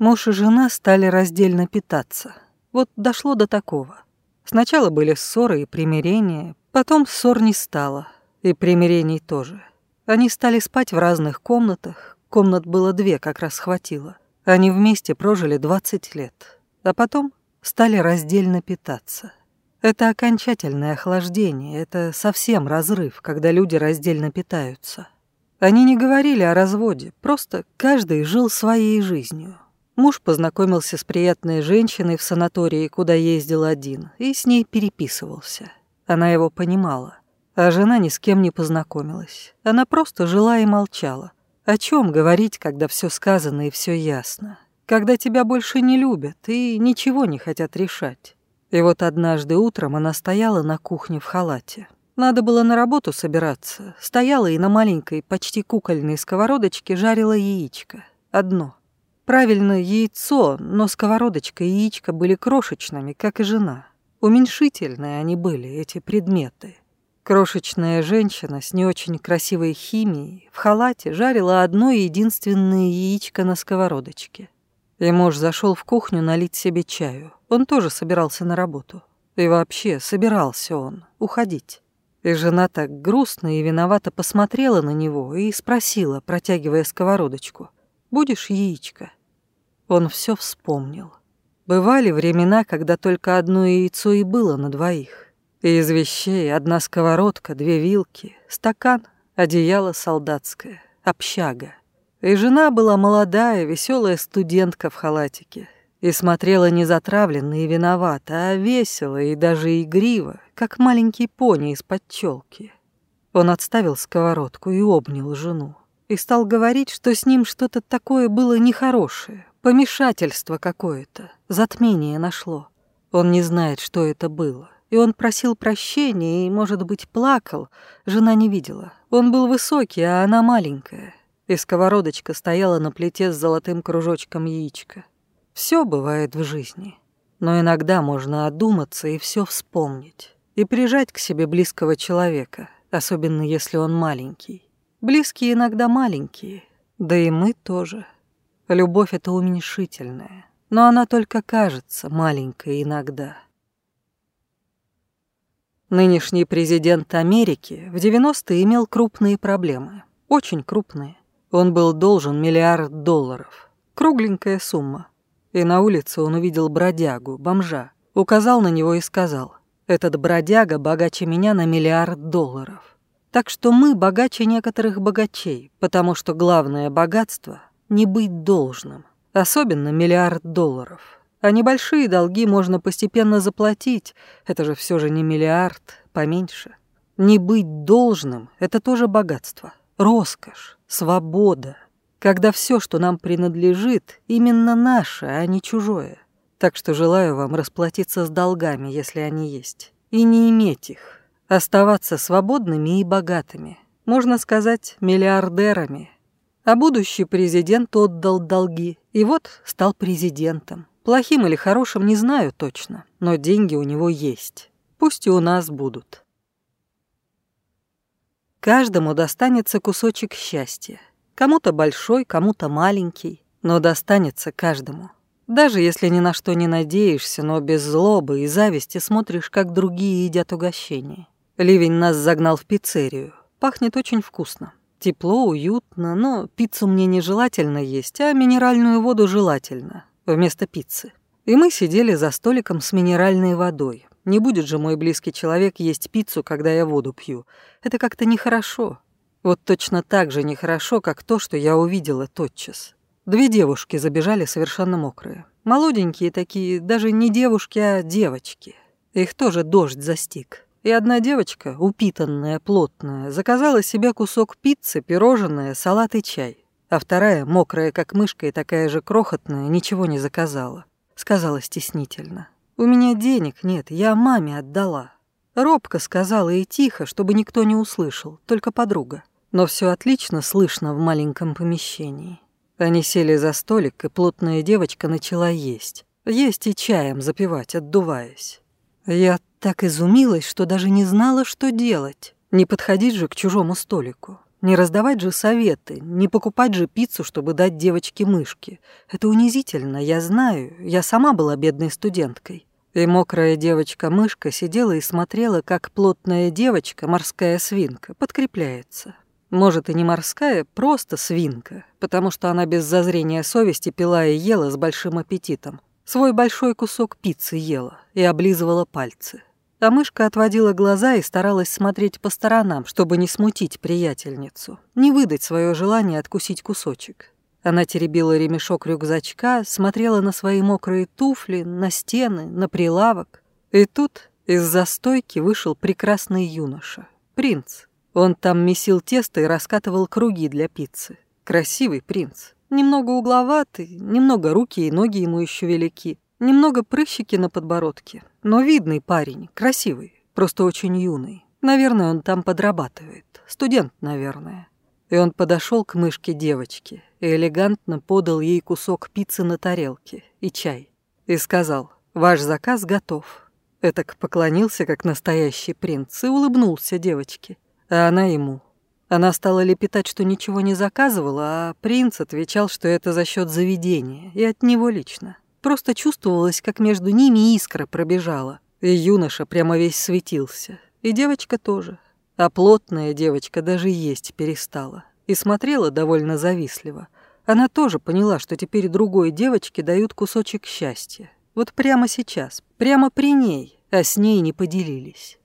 Муж и жена стали раздельно питаться. Вот дошло до такого. Сначала были ссоры и примирения, потом ссор не стало, и примирений тоже. Они стали спать в разных комнатах, комнат было две, как раз хватило. Они вместе прожили 20 лет, а потом стали раздельно питаться. Это окончательное охлаждение, это совсем разрыв, когда люди раздельно питаются. Они не говорили о разводе, просто каждый жил своей жизнью. Муж познакомился с приятной женщиной в санатории, куда ездил один, и с ней переписывался. Она его понимала. А жена ни с кем не познакомилась. Она просто жила и молчала. О чем говорить, когда все сказано и все ясно? Когда тебя больше не любят и ничего не хотят решать. И вот однажды утром она стояла на кухне в халате. Надо было на работу собираться. Стояла и на маленькой, почти кукольной сковородочке жарила яичко. Одно — Правильно, яйцо, но сковородочка и яичко были крошечными, как и жена. Уменьшительные они были, эти предметы. Крошечная женщина с не очень красивой химией в халате жарила одно единственное яичко на сковородочке. И муж зашел в кухню налить себе чаю. Он тоже собирался на работу. И вообще, собирался он уходить. И жена так грустно и виновато посмотрела на него и спросила, протягивая сковородочку, «Будешь яичко?» Он все вспомнил. Бывали времена, когда только одно яйцо и было на двоих. И из вещей одна сковородка, две вилки, стакан, одеяло солдатское, общага. И жена была молодая, веселая студентка в халатике. И смотрела не затравленно и виновата, а весело и даже игриво, как маленький пони из-под челки. Он отставил сковородку и обнял жену. И стал говорить, что с ним что-то такое было нехорошее. Помешательство какое-то, затмение нашло. Он не знает, что это было. И он просил прощения и, может быть, плакал. Жена не видела. Он был высокий, а она маленькая. И сковородочка стояла на плите с золотым кружочком яичка. Все бывает в жизни. Но иногда можно одуматься и все вспомнить. И прижать к себе близкого человека, особенно если он маленький. Близкие иногда маленькие, да и мы тоже. Любовь — это уменьшительная, но она только кажется маленькой иногда. Нынешний президент Америки в 90-е имел крупные проблемы, очень крупные. Он был должен миллиард долларов, кругленькая сумма. И на улице он увидел бродягу, бомжа, указал на него и сказал, «Этот бродяга богаче меня на миллиард долларов». Так что мы богаче некоторых богачей, потому что главное богатство не быть должным, особенно миллиард долларов. А небольшие долги можно постепенно заплатить, это же все же не миллиард, поменьше. Не быть должным – это тоже богатство, роскошь, свобода, когда все, что нам принадлежит, именно наше, а не чужое. Так что желаю вам расплатиться с долгами, если они есть, и не иметь их, оставаться свободными и богатыми, можно сказать, миллиардерами – а будущий президент отдал долги, и вот стал президентом. Плохим или хорошим не знаю точно, но деньги у него есть. Пусть и у нас будут. Каждому достанется кусочек счастья. Кому-то большой, кому-то маленький, но достанется каждому. Даже если ни на что не надеешься, но без злобы и зависти смотришь, как другие едят угощение. Ливень нас загнал в пиццерию. Пахнет очень вкусно. Тепло, уютно, но пиццу мне нежелательно есть, а минеральную воду желательно, вместо пиццы. И мы сидели за столиком с минеральной водой. Не будет же мой близкий человек есть пиццу, когда я воду пью. Это как-то нехорошо. Вот точно так же нехорошо, как то, что я увидела тотчас. Две девушки забежали совершенно мокрые. Молоденькие такие, даже не девушки, а девочки. Их тоже дождь застиг. И одна девочка, упитанная, плотная, заказала себе кусок пиццы, пирожное, салат и чай. А вторая, мокрая как мышка и такая же крохотная, ничего не заказала. Сказала стеснительно. «У меня денег нет, я маме отдала». Робко сказала и тихо, чтобы никто не услышал, только подруга. Но все отлично слышно в маленьком помещении. Они сели за столик, и плотная девочка начала есть. Есть и чаем запивать, отдуваясь. Я так изумилась, что даже не знала, что делать. Не подходить же к чужому столику. Не раздавать же советы, не покупать же пиццу, чтобы дать девочке мышки. Это унизительно, я знаю. Я сама была бедной студенткой. И мокрая девочка-мышка сидела и смотрела, как плотная девочка, морская свинка, подкрепляется. Может, и не морская, просто свинка, потому что она без зазрения совести пила и ела с большим аппетитом. Свой большой кусок пиццы ела и облизывала пальцы. А мышка отводила глаза и старалась смотреть по сторонам, чтобы не смутить приятельницу, не выдать свое желание откусить кусочек. Она теребила ремешок рюкзачка, смотрела на свои мокрые туфли, на стены, на прилавок. И тут из-за стойки вышел прекрасный юноша, принц. Он там месил тесто и раскатывал круги для пиццы. Красивый принц. Немного угловатый, немного руки и ноги ему еще велики, немного прыщики на подбородке. Но видный парень, красивый, просто очень юный. Наверное, он там подрабатывает. Студент, наверное. И он подошел к мышке девочки и элегантно подал ей кусок пиццы на тарелке и чай. И сказал, «Ваш заказ готов». Этак поклонился, как настоящий принц, и улыбнулся девочке, а она ему – она стала лепетать, что ничего не заказывала, а принц отвечал, что это за счет заведения, и от него лично. Просто чувствовалось, как между ними искра пробежала. И юноша прямо весь светился. И девочка тоже. А плотная девочка даже есть перестала. И смотрела довольно завистливо. Она тоже поняла, что теперь другой девочке дают кусочек счастья. Вот прямо сейчас, прямо при ней, а с ней не поделились.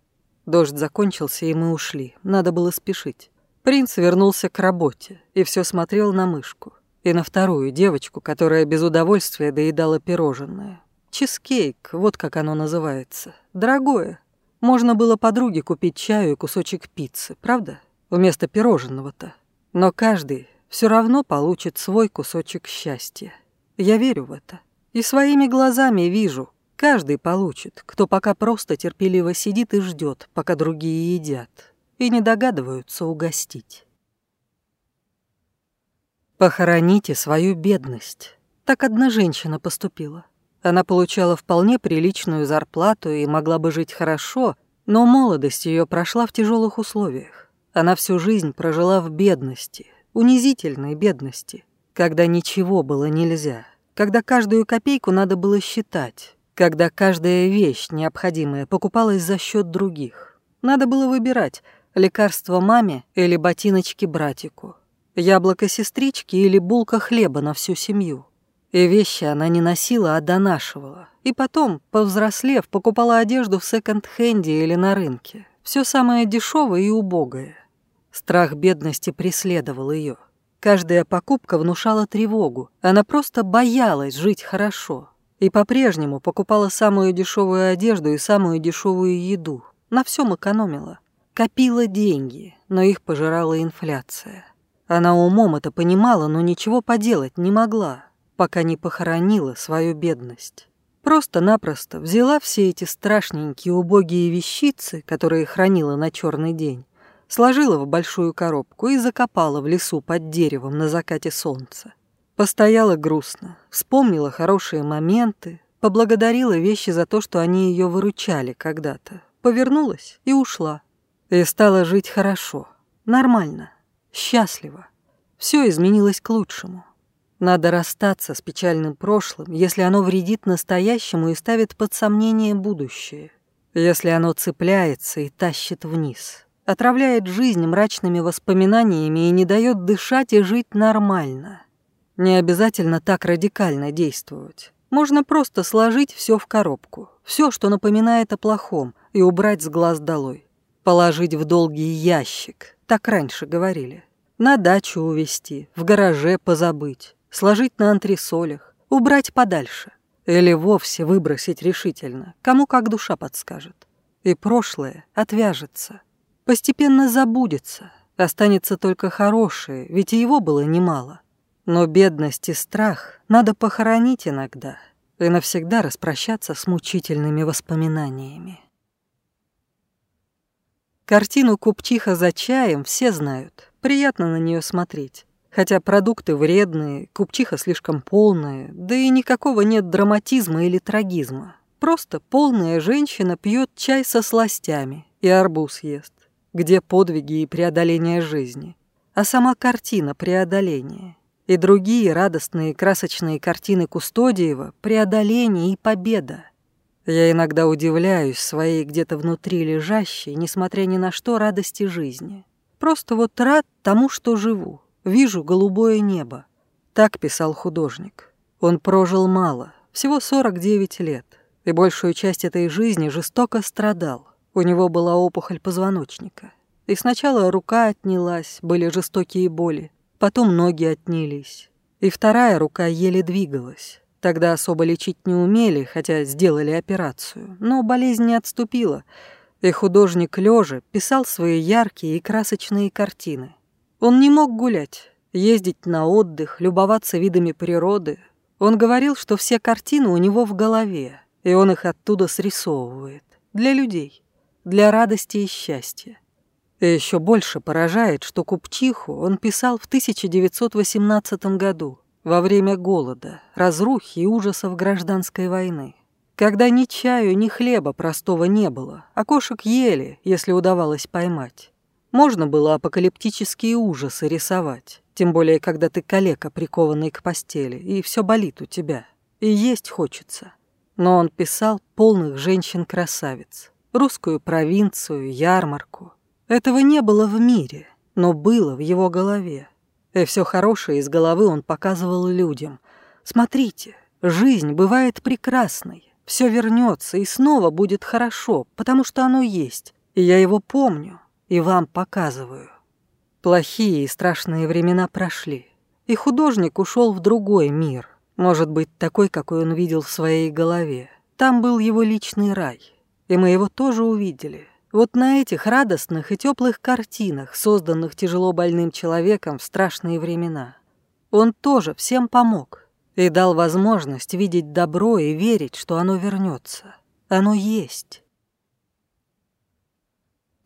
Дождь закончился, и мы ушли. Надо было спешить. Принц вернулся к работе и все смотрел на мышку. И на вторую девочку, которая без удовольствия доедала пирожное. Чизкейк, вот как оно называется. Дорогое. Можно было подруге купить чаю и кусочек пиццы, правда? Вместо пирожного-то. Но каждый все равно получит свой кусочек счастья. Я верю в это. И своими глазами вижу, каждый получит, кто пока просто терпеливо сидит и ждет, пока другие едят и не догадываются угостить. «Похороните свою бедность». Так одна женщина поступила. Она получала вполне приличную зарплату и могла бы жить хорошо, но молодость ее прошла в тяжелых условиях. Она всю жизнь прожила в бедности, унизительной бедности, когда ничего было нельзя, когда каждую копейку надо было считать, когда каждая вещь необходимая покупалась за счет других. Надо было выбирать, Лекарство маме или ботиночки братику. Яблоко сестрички или булка хлеба на всю семью. И вещи она не носила, а донашивала. И потом, повзрослев, покупала одежду в секонд-хенде или на рынке. Все самое дешевое и убогое. Страх бедности преследовал ее. Каждая покупка внушала тревогу. Она просто боялась жить хорошо. И по-прежнему покупала самую дешевую одежду и самую дешевую еду. На всем экономила. Копила деньги, но их пожирала инфляция. Она умом это понимала, но ничего поделать не могла, пока не похоронила свою бедность. Просто-напросто взяла все эти страшненькие убогие вещицы, которые хранила на черный день, сложила в большую коробку и закопала в лесу под деревом на закате солнца. Постояла грустно, вспомнила хорошие моменты, поблагодарила вещи за то, что они ее выручали когда-то, повернулась и ушла. Э, и стала жить хорошо, нормально, счастливо. Все изменилось к лучшему. Надо расстаться с печальным прошлым, если оно вредит настоящему и ставит под сомнение будущее. Если оно цепляется и тащит вниз, отравляет жизнь мрачными воспоминаниями и не дает дышать и жить нормально. Не обязательно так радикально действовать. Можно просто сложить все в коробку, все, что напоминает о плохом, и убрать с глаз долой положить в долгий ящик, так раньше говорили. На дачу увезти, в гараже позабыть, сложить на антресолях, убрать подальше. Или вовсе выбросить решительно, кому как душа подскажет. И прошлое отвяжется, постепенно забудется, останется только хорошее, ведь и его было немало. Но бедность и страх надо похоронить иногда и навсегда распрощаться с мучительными воспоминаниями. Картину «Купчиха за чаем» все знают. Приятно на нее смотреть. Хотя продукты вредные, купчиха слишком полная, да и никакого нет драматизма или трагизма. Просто полная женщина пьет чай со сластями и арбуз ест. Где подвиги и преодоление жизни? А сама картина преодоления. И другие радостные красочные картины Кустодиева «Преодоление и победа». Я иногда удивляюсь своей где-то внутри лежащей, несмотря ни на что, радости жизни. Просто вот рад тому, что живу. Вижу голубое небо. Так писал художник. Он прожил мало, всего 49 лет, и большую часть этой жизни жестоко страдал. У него была опухоль позвоночника. И сначала рука отнялась, были жестокие боли, потом ноги отнялись, и вторая рука еле двигалась. Тогда особо лечить не умели, хотя сделали операцию, но болезнь не отступила, и художник лежа писал свои яркие и красочные картины. Он не мог гулять, ездить на отдых, любоваться видами природы. Он говорил, что все картины у него в голове, и он их оттуда срисовывает. Для людей, для радости и счастья. И еще больше поражает, что Купчиху он писал в 1918 году – во время голода, разрухи и ужасов гражданской войны, когда ни чаю, ни хлеба простого не было, а кошек ели, если удавалось поймать. Можно было апокалиптические ужасы рисовать, тем более, когда ты калека, прикованный к постели, и все болит у тебя, и есть хочется. Но он писал полных женщин-красавиц, русскую провинцию, ярмарку. Этого не было в мире, но было в его голове. Э, и все хорошее из головы он показывал людям. «Смотрите, жизнь бывает прекрасной, все вернется и снова будет хорошо, потому что оно есть, и я его помню и вам показываю». Плохие и страшные времена прошли, и художник ушел в другой мир, может быть, такой, какой он видел в своей голове. Там был его личный рай, и мы его тоже увидели, вот на этих радостных и теплых картинах, созданных тяжело больным человеком в страшные времена, он тоже всем помог и дал возможность видеть добро и верить, что оно вернется. Оно есть.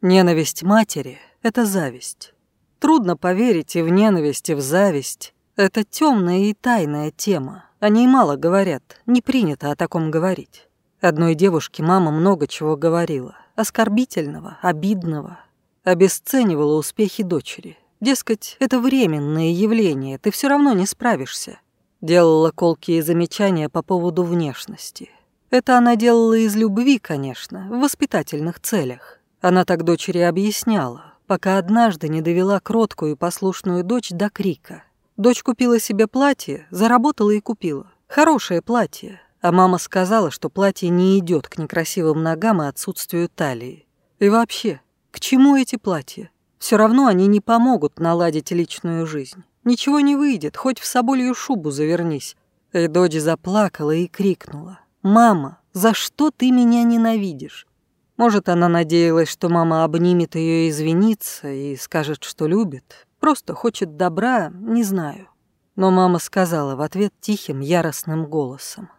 Ненависть матери — это зависть. Трудно поверить и в ненависть, и в зависть. Это темная и тайная тема. О ней мало говорят, не принято о таком говорить. Одной девушке мама много чего говорила — оскорбительного, обидного, обесценивала успехи дочери. Дескать, это временное явление, ты все равно не справишься. Делала колкие замечания по поводу внешности. Это она делала из любви, конечно, в воспитательных целях. Она так дочери объясняла, пока однажды не довела кроткую и послушную дочь до крика. Дочь купила себе платье, заработала и купила. Хорошее платье, а мама сказала, что платье не идет к некрасивым ногам и отсутствию талии. И вообще, к чему эти платья? Все равно они не помогут наладить личную жизнь. Ничего не выйдет, хоть в соболью шубу завернись. И дочь заплакала и крикнула. «Мама, за что ты меня ненавидишь?» Может, она надеялась, что мама обнимет ее и извинится, и скажет, что любит. Просто хочет добра, не знаю. Но мама сказала в ответ тихим, яростным голосом.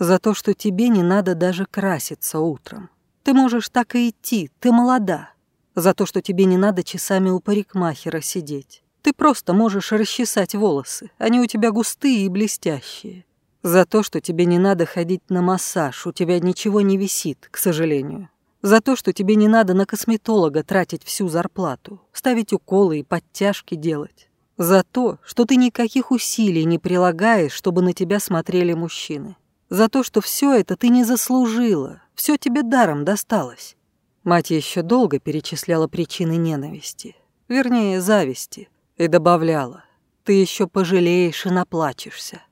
За то, что тебе не надо даже краситься утром. Ты можешь так и идти, ты молода. За то, что тебе не надо часами у парикмахера сидеть. Ты просто можешь расчесать волосы, они у тебя густые и блестящие. За то, что тебе не надо ходить на массаж, у тебя ничего не висит, к сожалению. За то, что тебе не надо на косметолога тратить всю зарплату, ставить уколы и подтяжки делать. За то, что ты никаких усилий не прилагаешь, чтобы на тебя смотрели мужчины. За то, что все это ты не заслужила, все тебе даром досталось. Мать еще долго перечисляла причины ненависти, вернее, зависти, и добавляла, ты еще пожалеешь и наплачешься.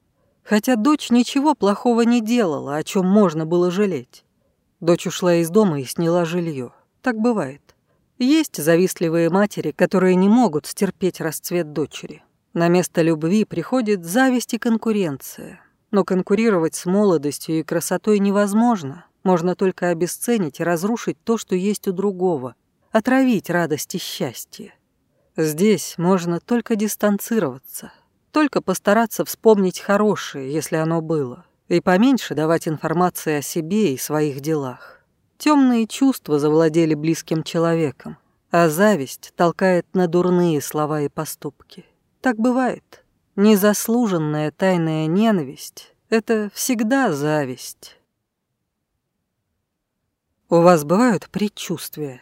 Хотя дочь ничего плохого не делала, о чем можно было жалеть. Дочь ушла из дома и сняла жилье. Так бывает. Есть завистливые матери, которые не могут стерпеть расцвет дочери. На место любви приходит зависть и конкуренция. Но конкурировать с молодостью и красотой невозможно. Можно только обесценить и разрушить то, что есть у другого. Отравить радость и счастье. Здесь можно только дистанцироваться. Только постараться вспомнить хорошее, если оно было. И поменьше давать информации о себе и своих делах. Темные чувства завладели близким человеком, а зависть толкает на дурные слова и поступки. Так бывает. Незаслуженная тайная ненависть — это всегда зависть. У вас бывают предчувствия?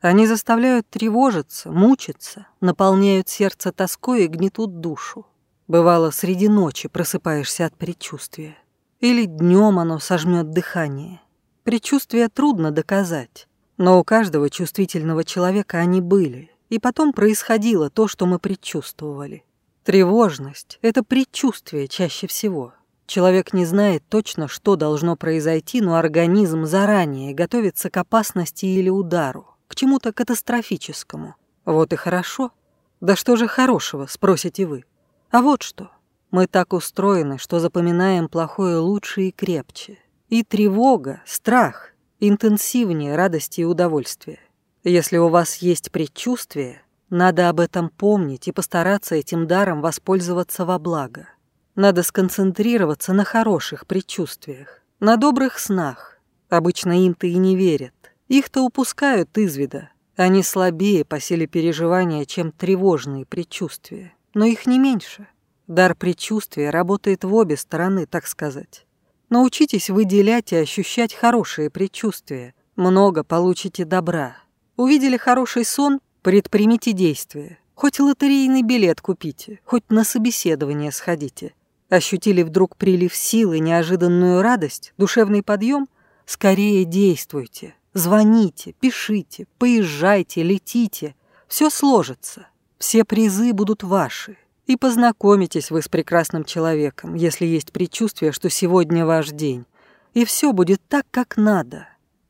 Они заставляют тревожиться, мучиться, наполняют сердце тоской и гнетут душу. Бывало, среди ночи просыпаешься от предчувствия. Или днем оно сожмет дыхание. Предчувствия трудно доказать, но у каждого чувствительного человека они были, и потом происходило то, что мы предчувствовали. Тревожность – это предчувствие чаще всего. Человек не знает точно, что должно произойти, но организм заранее готовится к опасности или удару, к чему-то катастрофическому. Вот и хорошо. Да что же хорошего, спросите вы. А вот что. Мы так устроены, что запоминаем плохое лучше и крепче. И тревога, страх интенсивнее радости и удовольствия. Если у вас есть предчувствие – надо об этом помнить и постараться этим даром воспользоваться во благо. Надо сконцентрироваться на хороших предчувствиях, на добрых снах. Обычно им-то и не верят. Их-то упускают из вида. Они слабее по силе переживания, чем тревожные предчувствия. Но их не меньше. Дар предчувствия работает в обе стороны, так сказать. Научитесь выделять и ощущать хорошие предчувствия. Много получите добра. Увидели хороший сон, Предпримите действия. Хоть лотерейный билет купите, хоть на собеседование сходите. Ощутили вдруг прилив силы, неожиданную радость, душевный подъем? Скорее действуйте. Звоните, пишите, поезжайте, летите. Все сложится. Все призы будут ваши. И познакомитесь вы с прекрасным человеком, если есть предчувствие, что сегодня ваш день. И все будет так, как надо.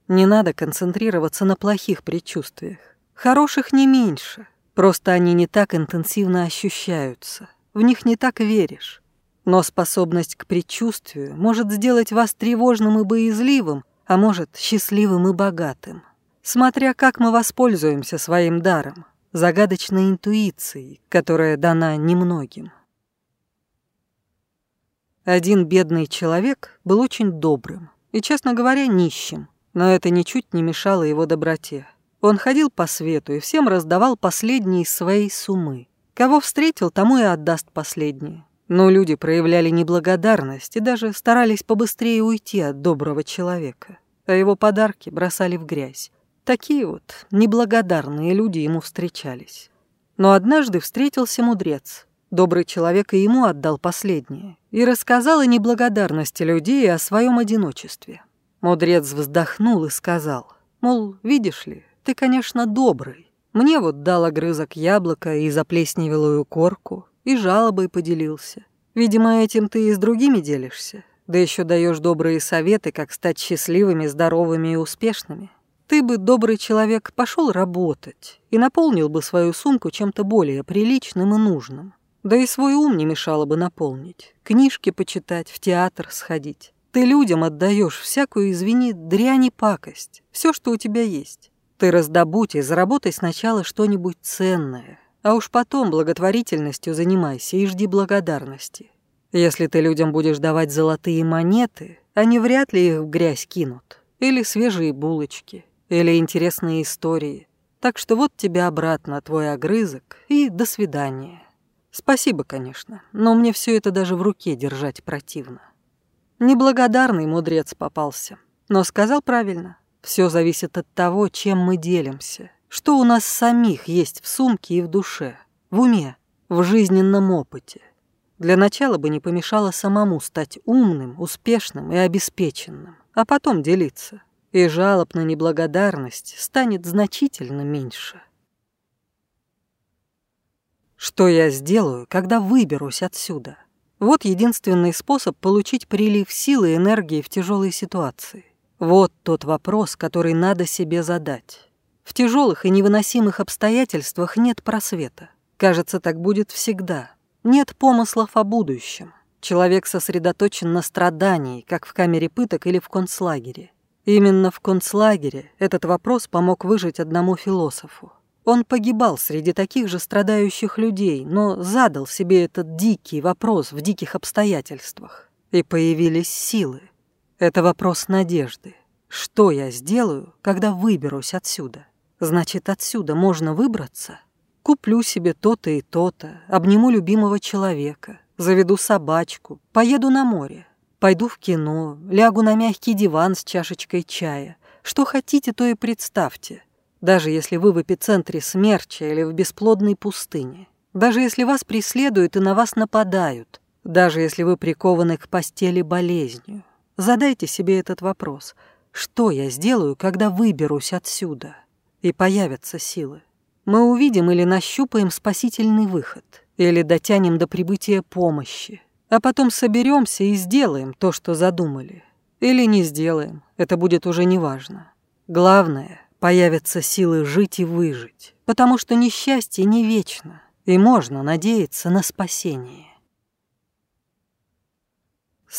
Не надо концентрироваться на плохих предчувствиях. Хороших не меньше, просто они не так интенсивно ощущаются, в них не так веришь. Но способность к предчувствию может сделать вас тревожным и боязливым, а может, счастливым и богатым. Смотря как мы воспользуемся своим даром, загадочной интуицией, которая дана немногим. Один бедный человек был очень добрым и, честно говоря, нищим, но это ничуть не мешало его доброте. Он ходил по свету и всем раздавал последние своей суммы. Кого встретил, тому и отдаст последние. Но люди проявляли неблагодарность и даже старались побыстрее уйти от доброго человека. А его подарки бросали в грязь. Такие вот неблагодарные люди ему встречались. Но однажды встретился мудрец. Добрый человек и ему отдал последнее. И рассказал о неблагодарности людей и о своем одиночестве. Мудрец вздохнул и сказал, мол, видишь ли, ты, конечно, добрый. Мне вот дал огрызок яблока и заплесневелую корку, и жалобой поделился. Видимо, этим ты и с другими делишься. Да еще даешь добрые советы, как стать счастливыми, здоровыми и успешными. Ты бы, добрый человек, пошел работать и наполнил бы свою сумку чем-то более приличным и нужным. Да и свой ум не мешало бы наполнить. Книжки почитать, в театр сходить. Ты людям отдаешь всякую, извини, дрянь и пакость. Все, что у тебя есть. Ты раздобудь и заработай сначала что-нибудь ценное, а уж потом благотворительностью занимайся и жди благодарности. Если ты людям будешь давать золотые монеты, они вряд ли их в грязь кинут. Или свежие булочки, или интересные истории. Так что вот тебе обратно твой огрызок и до свидания. Спасибо, конечно, но мне все это даже в руке держать противно. Неблагодарный мудрец попался, но сказал правильно. Все зависит от того, чем мы делимся, что у нас самих есть в сумке и в душе, в уме, в жизненном опыте. Для начала бы не помешало самому стать умным, успешным и обеспеченным, а потом делиться. И жалоб на неблагодарность станет значительно меньше. Что я сделаю, когда выберусь отсюда? Вот единственный способ получить прилив силы и энергии в тяжелой ситуации. Вот тот вопрос, который надо себе задать. В тяжелых и невыносимых обстоятельствах нет просвета. Кажется, так будет всегда. Нет помыслов о будущем. Человек сосредоточен на страдании, как в камере пыток или в концлагере. Именно в концлагере этот вопрос помог выжить одному философу. Он погибал среди таких же страдающих людей, но задал себе этот дикий вопрос в диких обстоятельствах. И появились силы. Это вопрос надежды. Что я сделаю, когда выберусь отсюда? Значит, отсюда можно выбраться? Куплю себе то-то и то-то, обниму любимого человека, заведу собачку, поеду на море, пойду в кино, лягу на мягкий диван с чашечкой чая. Что хотите, то и представьте. Даже если вы в эпицентре смерча или в бесплодной пустыне. Даже если вас преследуют и на вас нападают. Даже если вы прикованы к постели болезнью. Задайте себе этот вопрос. Что я сделаю, когда выберусь отсюда? И появятся силы. Мы увидим или нащупаем спасительный выход, или дотянем до прибытия помощи, а потом соберемся и сделаем то, что задумали. Или не сделаем, это будет уже неважно. Главное, появятся силы жить и выжить, потому что несчастье не вечно, и можно надеяться на спасение.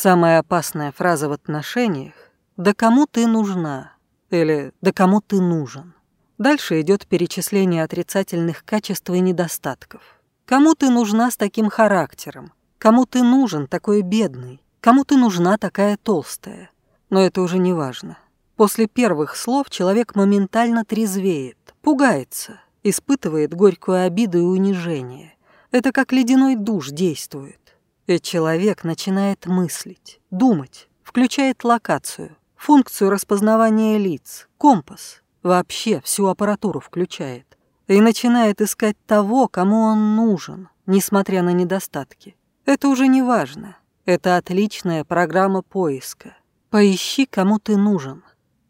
Самая опасная фраза в отношениях «Да кому ты нужна?» или «Да кому ты нужен?» Дальше идет перечисление отрицательных качеств и недостатков. Кому ты нужна с таким характером? Кому ты нужен такой бедный? Кому ты нужна такая толстая? Но это уже не важно. После первых слов человек моментально трезвеет, пугается, испытывает горькую обиду и унижение. Это как ледяной душ действует. И человек начинает мыслить, думать, включает локацию, функцию распознавания лиц, компас, вообще всю аппаратуру включает. И начинает искать того, кому он нужен, несмотря на недостатки. Это уже не важно. Это отличная программа поиска. Поищи, кому ты нужен.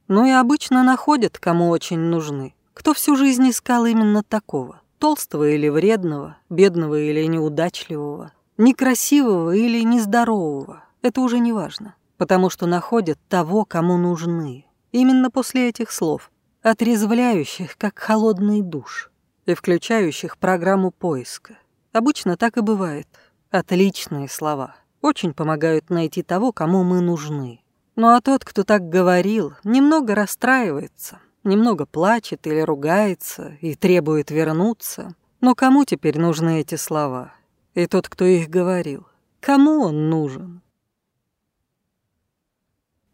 Ну и обычно находят, кому очень нужны. Кто всю жизнь искал именно такого? Толстого или вредного, бедного или неудачливого, Некрасивого или нездорового, это уже не важно, потому что находят того, кому нужны. Именно после этих слов, отрезвляющих, как холодный душ, и включающих программу поиска. Обычно так и бывает. Отличные слова очень помогают найти того, кому мы нужны. Ну а тот, кто так говорил, немного расстраивается, немного плачет или ругается и требует вернуться. Но кому теперь нужны эти слова? И тот, кто их говорил. Кому он нужен?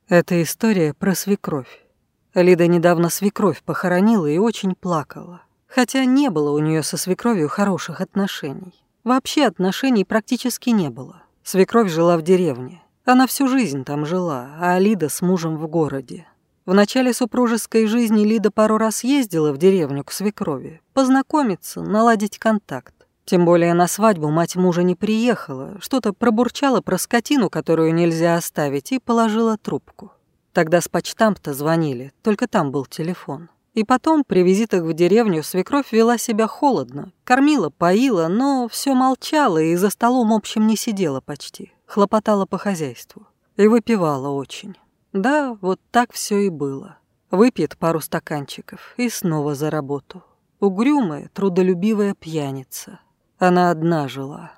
Это история про свекровь. Лида недавно свекровь похоронила и очень плакала. Хотя не было у нее со свекровью хороших отношений. Вообще отношений практически не было. Свекровь жила в деревне. Она всю жизнь там жила, а Лида с мужем в городе. В начале супружеской жизни Лида пару раз ездила в деревню к свекрови, познакомиться, наладить контакт. Тем более на свадьбу мать мужа не приехала, что-то пробурчала про скотину, которую нельзя оставить, и положила трубку. Тогда с почтамта звонили, только там был телефон. И потом, при визитах в деревню, свекровь вела себя холодно, кормила, поила, но все молчала и за столом общим не сидела почти, хлопотала по хозяйству. И выпивала очень. Да, вот так все и было. Выпьет пару стаканчиков и снова за работу. Угрюмая, трудолюбивая пьяница. Она одна жила.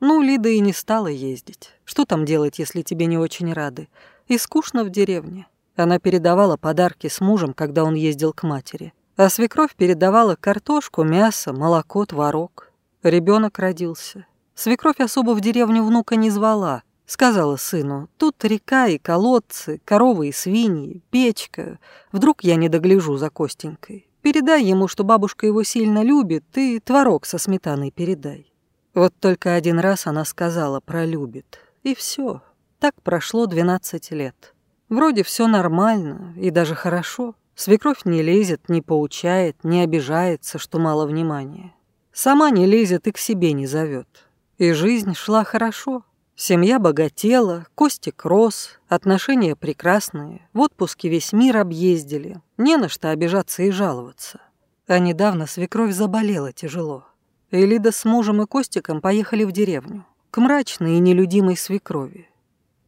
Ну, Лида и не стала ездить. Что там делать, если тебе не очень рады? И скучно в деревне. Она передавала подарки с мужем, когда он ездил к матери. А свекровь передавала картошку, мясо, молоко, творог. Ребенок родился. Свекровь особо в деревню внука не звала. Сказала сыну, тут река и колодцы, коровы и свиньи, печка. Вдруг я не догляжу за Костенькой. Передай ему, что бабушка его сильно любит, и творог со сметаной передай. Вот только один раз она сказала про «любит». И все. Так прошло 12 лет. Вроде все нормально и даже хорошо. Свекровь не лезет, не поучает, не обижается, что мало внимания. Сама не лезет и к себе не зовет. И жизнь шла хорошо. Семья богатела, Костик рос, отношения прекрасные, в отпуске весь мир объездили, не на что обижаться и жаловаться. А недавно свекровь заболела тяжело. Элида с мужем и Костиком поехали в деревню, к мрачной и нелюдимой свекрови.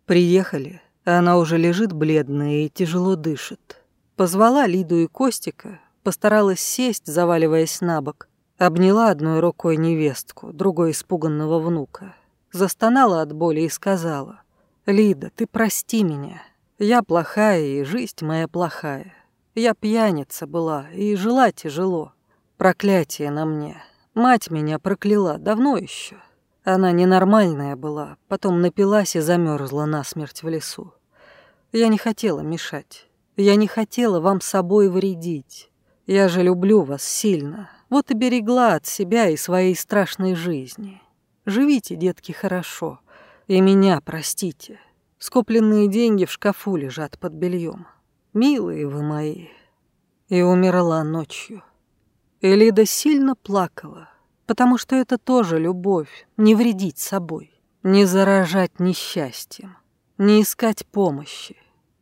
Приехали, а она уже лежит бледная и тяжело дышит. Позвала Лиду и Костика, постаралась сесть, заваливаясь на бок, обняла одной рукой невестку, другой испуганного внука застонала от боли и сказала, «Лида, ты прости меня. Я плохая, и жизнь моя плохая. Я пьяница была, и жила тяжело. Проклятие на мне. Мать меня прокляла давно еще. Она ненормальная была, потом напилась и замерзла насмерть в лесу. Я не хотела мешать. Я не хотела вам собой вредить. Я же люблю вас сильно. Вот и берегла от себя и своей страшной жизни. Живите, детки, хорошо. И меня простите. Скопленные деньги в шкафу лежат под бельем. Милые вы мои. И умерла ночью. Элида сильно плакала, потому что это тоже любовь, не вредить собой, не заражать несчастьем, не искать помощи.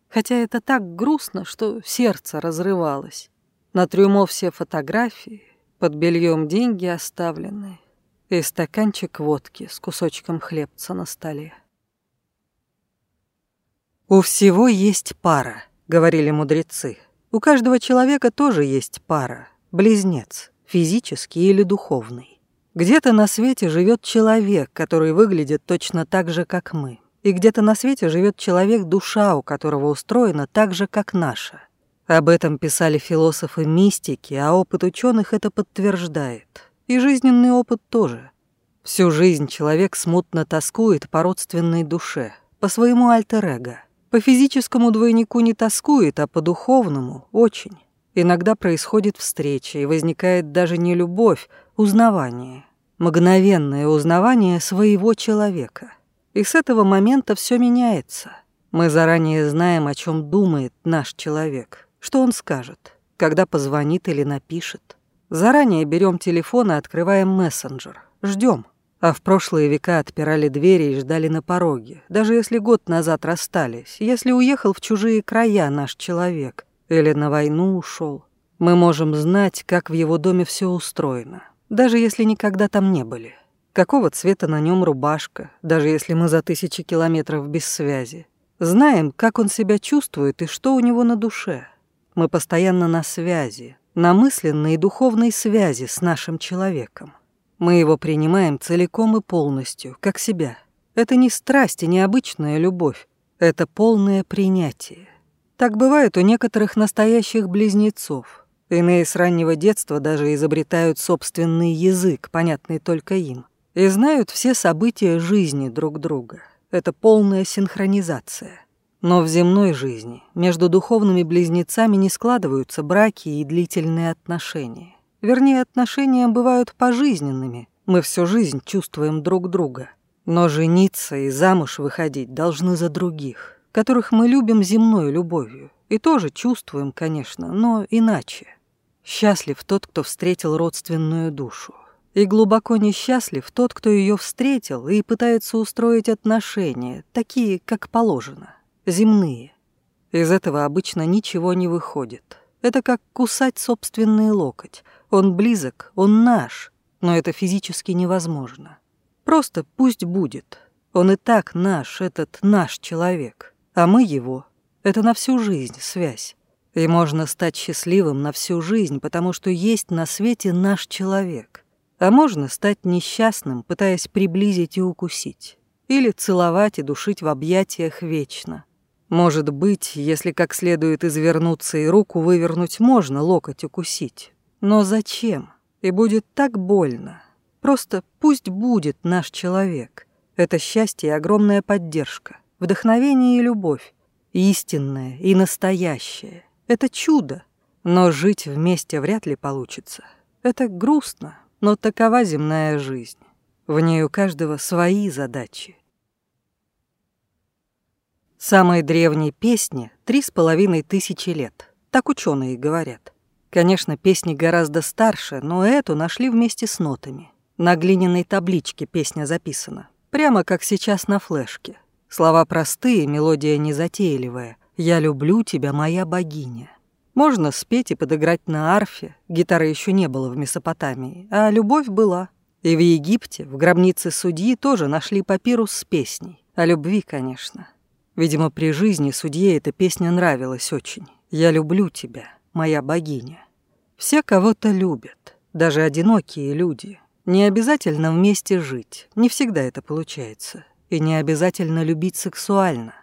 Хотя это так грустно, что сердце разрывалось. На трюмо все фотографии, под бельем деньги оставленные и стаканчик водки с кусочком хлебца на столе. «У всего есть пара», — говорили мудрецы. «У каждого человека тоже есть пара, близнец, физический или духовный. Где-то на свете живет человек, который выглядит точно так же, как мы, и где-то на свете живет человек, душа у которого устроена так же, как наша. Об этом писали философы-мистики, а опыт ученых это подтверждает. И жизненный опыт тоже. Всю жизнь человек смутно тоскует по родственной душе, по своему альтер-эго. По физическому двойнику не тоскует, а по духовному – очень. Иногда происходит встреча, и возникает даже не любовь, узнавание. Мгновенное узнавание своего человека. И с этого момента все меняется. Мы заранее знаем, о чем думает наш человек, что он скажет, когда позвонит или напишет. Заранее берем телефон и открываем мессенджер. Ждем. А в прошлые века отпирали двери и ждали на пороге. Даже если год назад расстались, если уехал в чужие края наш человек или на войну ушел, мы можем знать, как в его доме все устроено, даже если никогда там не были. Какого цвета на нем рубашка, даже если мы за тысячи километров без связи. Знаем, как он себя чувствует и что у него на душе. Мы постоянно на связи, на мысленной и духовной связи с нашим человеком. Мы его принимаем целиком и полностью, как себя. Это не страсть и необычная любовь, это полное принятие. Так бывает у некоторых настоящих близнецов. Иные с раннего детства даже изобретают собственный язык, понятный только им, и знают все события жизни друг друга. Это полная синхронизация. Но в земной жизни между духовными близнецами не складываются браки и длительные отношения. Вернее, отношения бывают пожизненными. Мы всю жизнь чувствуем друг друга. Но жениться и замуж выходить должны за других, которых мы любим земной любовью. И тоже чувствуем, конечно, но иначе. Счастлив тот, кто встретил родственную душу. И глубоко несчастлив тот, кто ее встретил и пытается устроить отношения, такие, как положено земные. Из этого обычно ничего не выходит. Это как кусать собственный локоть. Он близок, он наш, но это физически невозможно. Просто пусть будет. Он и так наш, этот наш человек, а мы его. Это на всю жизнь связь. И можно стать счастливым на всю жизнь, потому что есть на свете наш человек. А можно стать несчастным, пытаясь приблизить и укусить. Или целовать и душить в объятиях вечно. Может быть, если как следует извернуться и руку вывернуть можно, локоть укусить. Но зачем? И будет так больно. Просто пусть будет наш человек. Это счастье и огромная поддержка, вдохновение и любовь. Истинное и настоящее. Это чудо. Но жить вместе вряд ли получится. Это грустно, но такова земная жизнь. В ней у каждого свои задачи. Самые древние песни — три с половиной тысячи лет, так ученые говорят. Конечно, песни гораздо старше, но эту нашли вместе с нотами. На глиняной табличке песня записана, прямо как сейчас на флешке. Слова простые, мелодия незатейливая. «Я люблю тебя, моя богиня». Можно спеть и подыграть на арфе, гитары еще не было в Месопотамии, а любовь была. И в Египте, в гробнице судьи, тоже нашли папирус с песней. О любви, конечно. Видимо, при жизни судье эта песня нравилась очень. «Я люблю тебя, моя богиня». Все кого-то любят, даже одинокие люди. Не обязательно вместе жить, не всегда это получается. И не обязательно любить сексуально.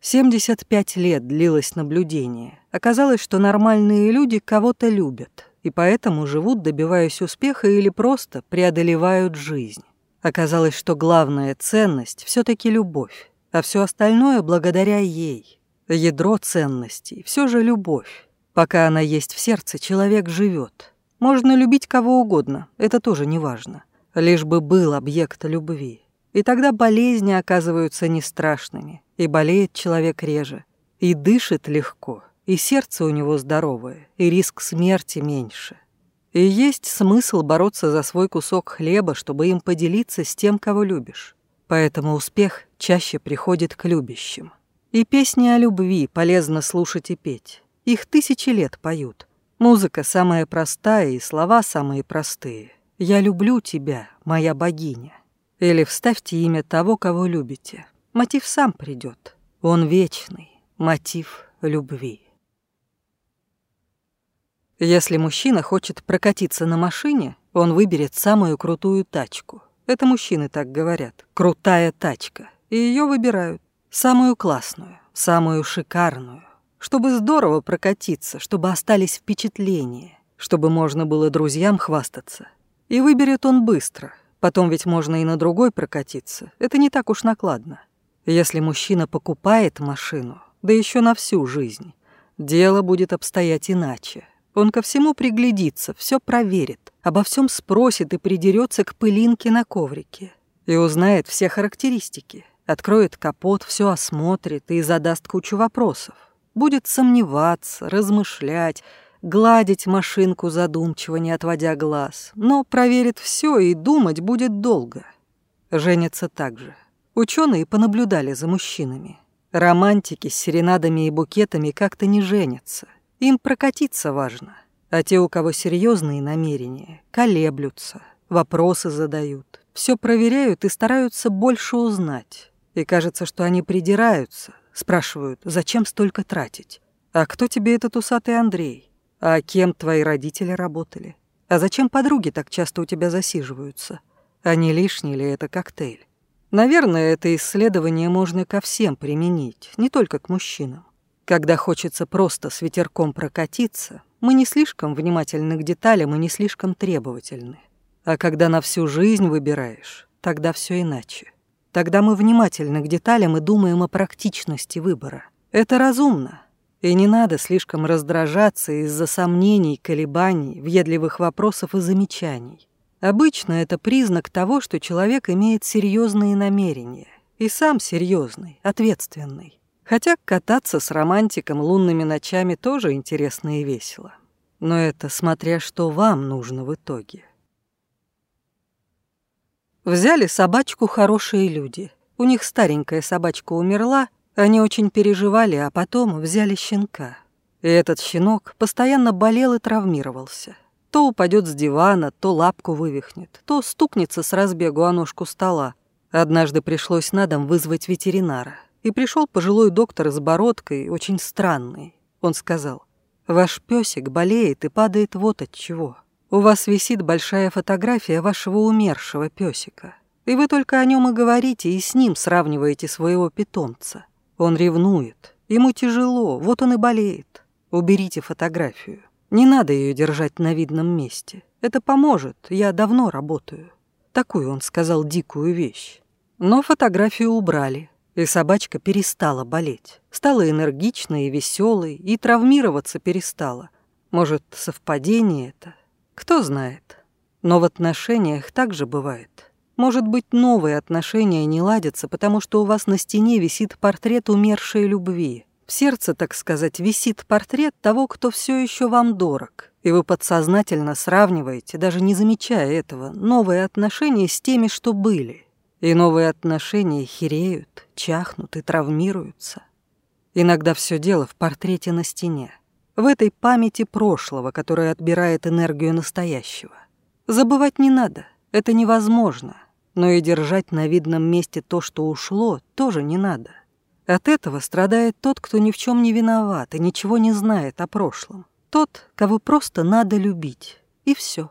75 лет длилось наблюдение. Оказалось, что нормальные люди кого-то любят, и поэтому живут, добиваясь успеха или просто преодолевают жизнь. Оказалось, что главная ценность все таки любовь а все остальное благодаря ей. Ядро ценностей, все же любовь. Пока она есть в сердце, человек живет. Можно любить кого угодно, это тоже не важно. Лишь бы был объект любви. И тогда болезни оказываются не страшными, и болеет человек реже, и дышит легко, и сердце у него здоровое, и риск смерти меньше. И есть смысл бороться за свой кусок хлеба, чтобы им поделиться с тем, кого любишь. Поэтому успех чаще приходит к любящим. И песни о любви полезно слушать и петь. Их тысячи лет поют. Музыка самая простая и слова самые простые. «Я люблю тебя, моя богиня». Или вставьте имя того, кого любите. Мотив сам придет. Он вечный. Мотив любви. Если мужчина хочет прокатиться на машине, он выберет самую крутую тачку. Это мужчины так говорят. Крутая тачка и ее выбирают. Самую классную, самую шикарную. Чтобы здорово прокатиться, чтобы остались впечатления, чтобы можно было друзьям хвастаться. И выберет он быстро. Потом ведь можно и на другой прокатиться. Это не так уж накладно. Если мужчина покупает машину, да еще на всю жизнь, дело будет обстоять иначе. Он ко всему приглядится, все проверит, обо всем спросит и придерется к пылинке на коврике и узнает все характеристики. Откроет капот, все осмотрит и задаст кучу вопросов. Будет сомневаться, размышлять, гладить машинку задумчиво, не отводя глаз. Но проверит все и думать будет долго. Женится также. Ученые понаблюдали за мужчинами. Романтики с серенадами и букетами как-то не женятся. Им прокатиться важно. А те, у кого серьезные намерения, колеблются, вопросы задают, все проверяют и стараются больше узнать. И кажется, что они придираются, спрашивают, зачем столько тратить. А кто тебе этот усатый Андрей? А кем твои родители работали? А зачем подруги так часто у тебя засиживаются? А не лишний ли это коктейль? Наверное, это исследование можно ко всем применить, не только к мужчинам. Когда хочется просто с ветерком прокатиться, мы не слишком внимательны к деталям и не слишком требовательны. А когда на всю жизнь выбираешь, тогда все иначе. Тогда мы внимательны к деталям и думаем о практичности выбора. Это разумно. И не надо слишком раздражаться из-за сомнений, колебаний, въедливых вопросов и замечаний. Обычно это признак того, что человек имеет серьезные намерения. И сам серьезный, ответственный. Хотя кататься с романтиком лунными ночами тоже интересно и весело. Но это смотря что вам нужно в итоге. Взяли собачку хорошие люди. У них старенькая собачка умерла, они очень переживали, а потом взяли щенка. И этот щенок постоянно болел и травмировался. То упадет с дивана, то лапку вывихнет, то стукнется с разбегу о ножку стола. Однажды пришлось на дом вызвать ветеринара. И пришел пожилой доктор с бородкой, очень странный. Он сказал, «Ваш песик болеет и падает вот от чего. У вас висит большая фотография вашего умершего песика, и вы только о нем и говорите, и с ним сравниваете своего питомца. Он ревнует, ему тяжело, вот он и болеет. Уберите фотографию. Не надо ее держать на видном месте. Это поможет, я давно работаю. Такую он сказал дикую вещь. Но фотографию убрали, и собачка перестала болеть. Стала энергичной и веселой, и травмироваться перестала. Может, совпадение это? Кто знает. Но в отношениях так же бывает. Может быть, новые отношения не ладятся, потому что у вас на стене висит портрет умершей любви. В сердце, так сказать, висит портрет того, кто все еще вам дорог. И вы подсознательно сравниваете, даже не замечая этого, новые отношения с теми, что были. И новые отношения хереют, чахнут и травмируются. Иногда все дело в портрете на стене в этой памяти прошлого, которая отбирает энергию настоящего. Забывать не надо, это невозможно, но и держать на видном месте то, что ушло, тоже не надо. От этого страдает тот, кто ни в чем не виноват и ничего не знает о прошлом. Тот, кого просто надо любить. И все.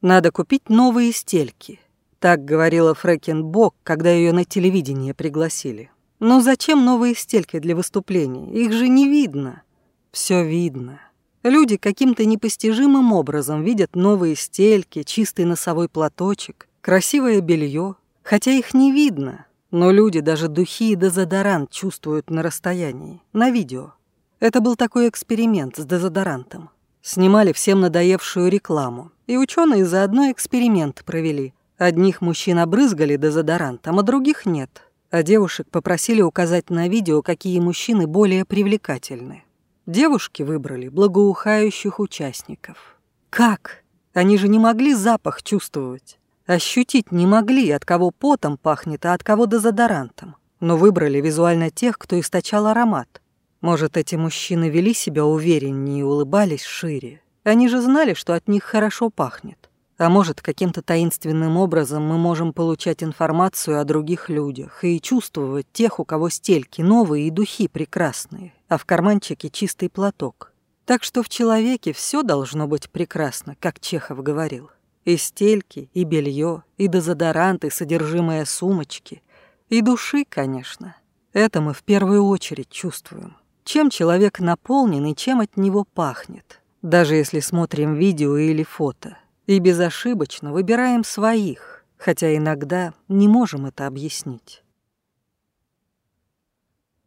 Надо купить новые стельки. Так говорила Фрэкин Бок, когда ее на телевидение пригласили. Но зачем новые стельки для выступлений? Их же не видно. Все видно. Люди каким-то непостижимым образом видят новые стельки, чистый носовой платочек, красивое белье, хотя их не видно. Но люди даже духи и дезодорант чувствуют на расстоянии, на видео. Это был такой эксперимент с дезодорантом. Снимали всем надоевшую рекламу, и ученые заодно эксперимент провели. Одних мужчин обрызгали дезодорантом, а других нет – а девушек попросили указать на видео, какие мужчины более привлекательны. Девушки выбрали благоухающих участников. Как? Они же не могли запах чувствовать. Ощутить не могли, от кого потом пахнет, а от кого дезодорантом. Но выбрали визуально тех, кто источал аромат. Может, эти мужчины вели себя увереннее и улыбались шире. Они же знали, что от них хорошо пахнет. А может, каким-то таинственным образом мы можем получать информацию о других людях и чувствовать тех, у кого стельки новые и духи прекрасные, а в карманчике чистый платок. Так что в человеке все должно быть прекрасно, как Чехов говорил. И стельки, и белье, и дезодорант, и содержимое сумочки. И души, конечно. Это мы в первую очередь чувствуем. Чем человек наполнен и чем от него пахнет. Даже если смотрим видео или фото – и безошибочно выбираем своих, хотя иногда не можем это объяснить.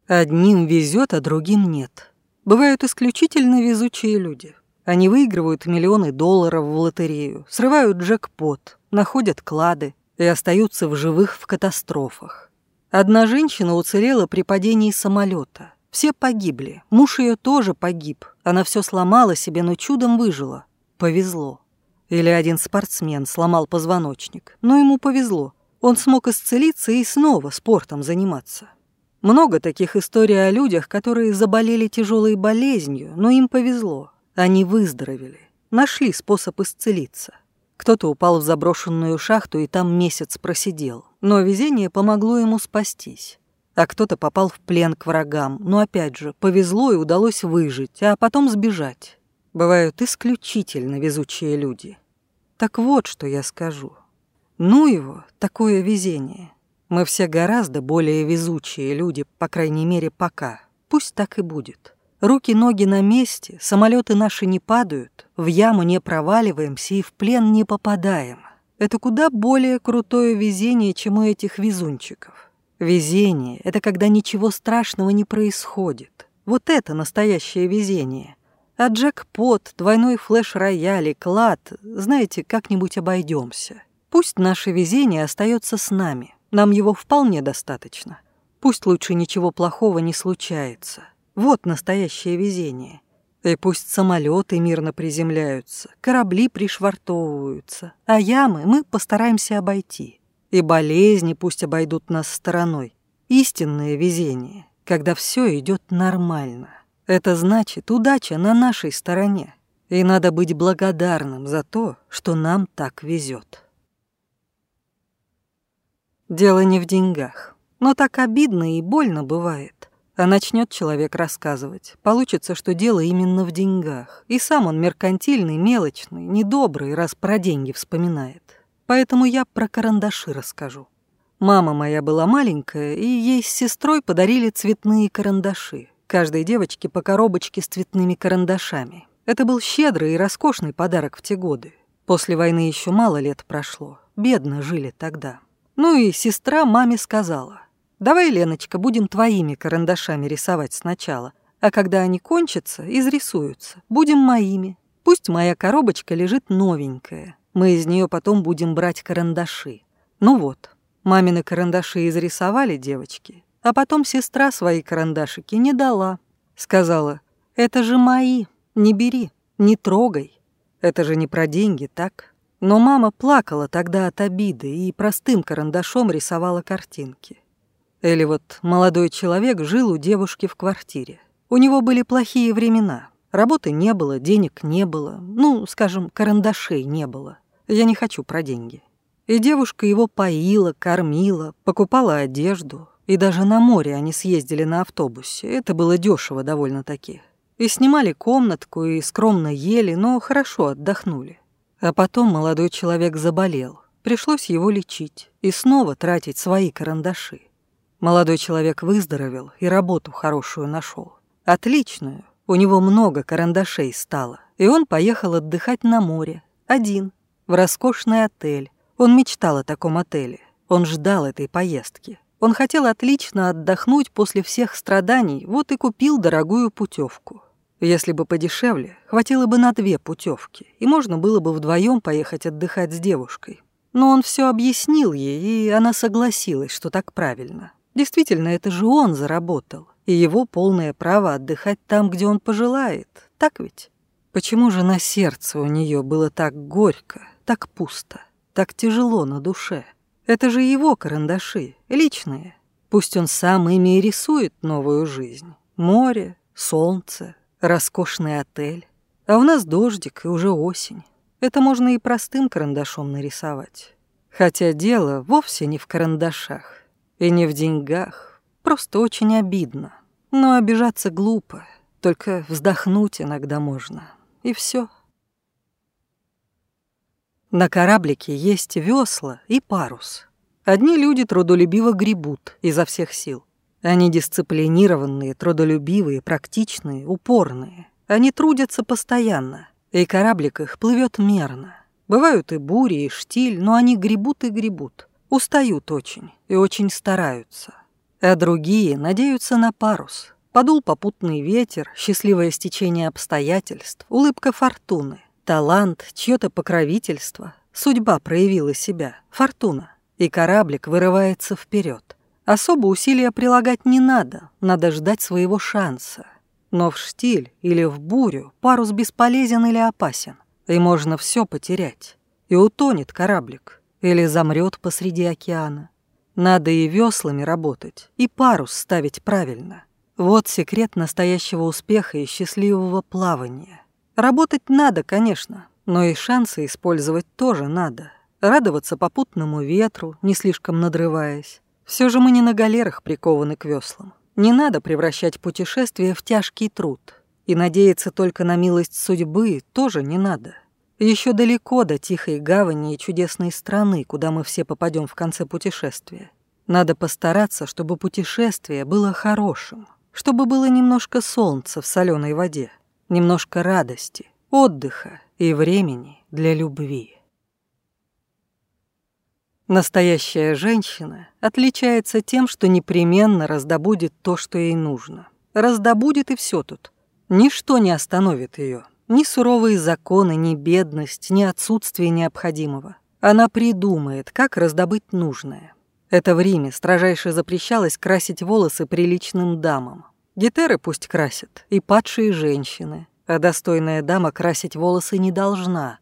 Одним везет, а другим нет. Бывают исключительно везучие люди. Они выигрывают миллионы долларов в лотерею, срывают джекпот, находят клады и остаются в живых в катастрофах. Одна женщина уцелела при падении самолета. Все погибли, муж ее тоже погиб. Она все сломала себе, но чудом выжила. Повезло. Или один спортсмен сломал позвоночник. Но ему повезло. Он смог исцелиться и снова спортом заниматься. Много таких историй о людях, которые заболели тяжелой болезнью, но им повезло. Они выздоровели, нашли способ исцелиться. Кто-то упал в заброшенную шахту и там месяц просидел, но везение помогло ему спастись. А кто-то попал в плен к врагам, но опять же, повезло и удалось выжить, а потом сбежать. Бывают исключительно везучие люди. Так вот, что я скажу. Ну его, такое везение. Мы все гораздо более везучие люди, по крайней мере, пока. Пусть так и будет. Руки-ноги на месте, самолеты наши не падают, в яму не проваливаемся и в плен не попадаем. Это куда более крутое везение, чем у этих везунчиков. Везение — это когда ничего страшного не происходит. Вот это настоящее везение. А джекпот, двойной флеш-рояль и клад, знаете, как-нибудь обойдемся. Пусть наше везение остается с нами, нам его вполне достаточно. Пусть лучше ничего плохого не случается. Вот настоящее везение. И пусть самолеты мирно приземляются, корабли пришвартовываются, а ямы мы постараемся обойти. И болезни пусть обойдут нас стороной. Истинное везение, когда все идет нормально. Это значит, удача на нашей стороне. И надо быть благодарным за то, что нам так везет. Дело не в деньгах. Но так обидно и больно бывает. А начнет человек рассказывать. Получится, что дело именно в деньгах. И сам он меркантильный, мелочный, недобрый, раз про деньги вспоминает. Поэтому я про карандаши расскажу. Мама моя была маленькая, и ей с сестрой подарили цветные карандаши каждой девочке по коробочке с цветными карандашами. Это был щедрый и роскошный подарок в те годы. После войны еще мало лет прошло, бедно жили тогда. Ну и сестра маме сказала, «Давай, Леночка, будем твоими карандашами рисовать сначала, а когда они кончатся, изрисуются, будем моими. Пусть моя коробочка лежит новенькая, мы из нее потом будем брать карандаши». Ну вот, мамины карандаши изрисовали девочки, а потом сестра свои карандашики не дала. Сказала, это же мои, не бери, не трогай. Это же не про деньги, так? Но мама плакала тогда от обиды и простым карандашом рисовала картинки. Или вот молодой человек жил у девушки в квартире. У него были плохие времена. Работы не было, денег не было. Ну, скажем, карандашей не было. Я не хочу про деньги. И девушка его поила, кормила, покупала одежду, и даже на море они съездили на автобусе. Это было дешево довольно-таки. И снимали комнатку, и скромно ели, но хорошо отдохнули. А потом молодой человек заболел. Пришлось его лечить и снова тратить свои карандаши. Молодой человек выздоровел и работу хорошую нашел. Отличную. У него много карандашей стало. И он поехал отдыхать на море. Один. В роскошный отель. Он мечтал о таком отеле. Он ждал этой поездки. Он хотел отлично отдохнуть после всех страданий, вот и купил дорогую путевку. Если бы подешевле, хватило бы на две путевки, и можно было бы вдвоем поехать отдыхать с девушкой. Но он все объяснил ей, и она согласилась, что так правильно. Действительно, это же он заработал, и его полное право отдыхать там, где он пожелает, так ведь? Почему же на сердце у нее было так горько, так пусто, так тяжело на душе? Это же его карандаши, личные. Пусть он сам ими и рисует новую жизнь. Море, солнце, роскошный отель. А у нас дождик и уже осень. Это можно и простым карандашом нарисовать. Хотя дело вовсе не в карандашах и не в деньгах. Просто очень обидно. Но обижаться глупо. Только вздохнуть иногда можно. И все. На кораблике есть весла и парус. Одни люди трудолюбиво гребут изо всех сил. Они дисциплинированные, трудолюбивые, практичные, упорные. Они трудятся постоянно, и кораблик их плывет мерно. Бывают и бури, и штиль, но они гребут и гребут. Устают очень и очень стараются. А другие надеются на парус. Подул попутный ветер, счастливое стечение обстоятельств, улыбка фортуны — Талант, чьё-то покровительство, судьба проявила себя, фортуна, и кораблик вырывается вперед. Особо усилия прилагать не надо, надо ждать своего шанса. Но в штиль или в бурю парус бесполезен или опасен, и можно все потерять. И утонет кораблик, или замрет посреди океана. Надо и веслами работать, и парус ставить правильно. Вот секрет настоящего успеха и счастливого плавания. Работать надо, конечно, но и шансы использовать тоже надо. Радоваться попутному ветру, не слишком надрываясь. Все же мы не на галерах прикованы к веслам. Не надо превращать путешествие в тяжкий труд. И надеяться только на милость судьбы тоже не надо. Еще далеко до тихой гавани и чудесной страны, куда мы все попадем в конце путешествия. Надо постараться, чтобы путешествие было хорошим, чтобы было немножко солнца в соленой воде, немножко радости, отдыха и времени для любви. Настоящая женщина отличается тем, что непременно раздобудет то, что ей нужно. Раздобудет и все тут. Ничто не остановит ее. Ни суровые законы, ни бедность, ни отсутствие необходимого. Она придумает, как раздобыть нужное. Это в Риме строжайше запрещалось красить волосы приличным дамам. Гетеры пусть красят, и падшие женщины, а достойная дама красить волосы не должна.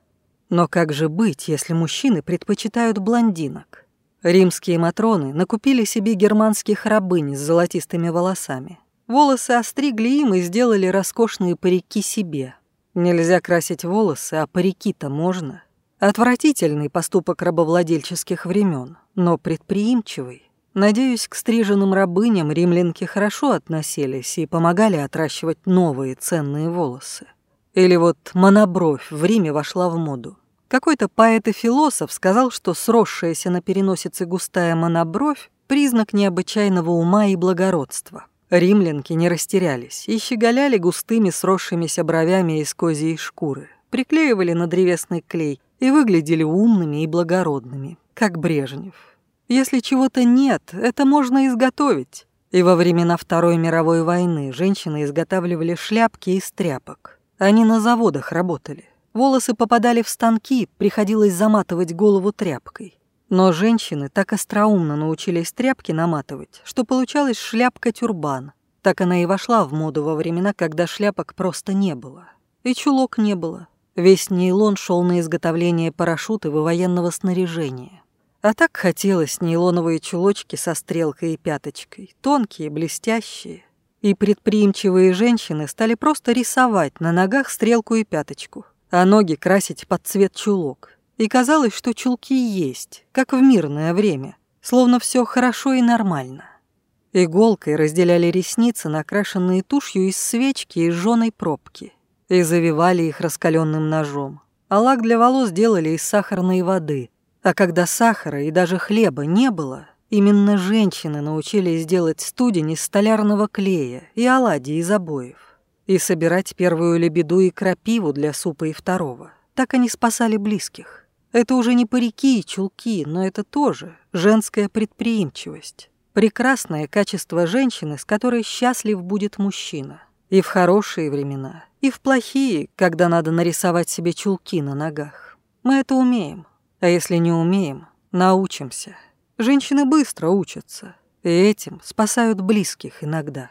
Но как же быть, если мужчины предпочитают блондинок? Римские матроны накупили себе германских рабынь с золотистыми волосами. Волосы остригли им и сделали роскошные парики себе. Нельзя красить волосы, а парики-то можно. Отвратительный поступок рабовладельческих времен, но предприимчивый. Надеюсь, к стриженным рабыням римлянки хорошо относились и помогали отращивать новые ценные волосы. Или вот монобровь в Риме вошла в моду. Какой-то поэт и философ сказал, что сросшаяся на переносице густая монобровь – признак необычайного ума и благородства. Римлянки не растерялись и щеголяли густыми сросшимися бровями из козьей шкуры, приклеивали на древесный клей и выглядели умными и благородными, как Брежнев. Если чего-то нет, это можно изготовить. И во времена Второй мировой войны женщины изготавливали шляпки из тряпок. Они на заводах работали. Волосы попадали в станки, приходилось заматывать голову тряпкой. Но женщины так остроумно научились тряпки наматывать, что получалась шляпка-тюрбан. Так она и вошла в моду во времена, когда шляпок просто не было. И чулок не было. Весь нейлон шел на изготовление парашютов и военного снаряжения. А так хотелось нейлоновые чулочки со стрелкой и пяточкой, тонкие, блестящие. И предприимчивые женщины стали просто рисовать на ногах стрелку и пяточку, а ноги красить под цвет чулок. И казалось, что чулки есть, как в мирное время, словно все хорошо и нормально. Иголкой разделяли ресницы, накрашенные тушью из свечки и жженой пробки, и завивали их раскаленным ножом. А лак для волос делали из сахарной воды – а когда сахара и даже хлеба не было, именно женщины научились делать студень из столярного клея и оладьи из обоев. И собирать первую лебеду и крапиву для супа и второго. Так они спасали близких. Это уже не парики и чулки, но это тоже женская предприимчивость. Прекрасное качество женщины, с которой счастлив будет мужчина. И в хорошие времена, и в плохие, когда надо нарисовать себе чулки на ногах. Мы это умеем. А если не умеем, научимся. Женщины быстро учатся, и этим спасают близких иногда.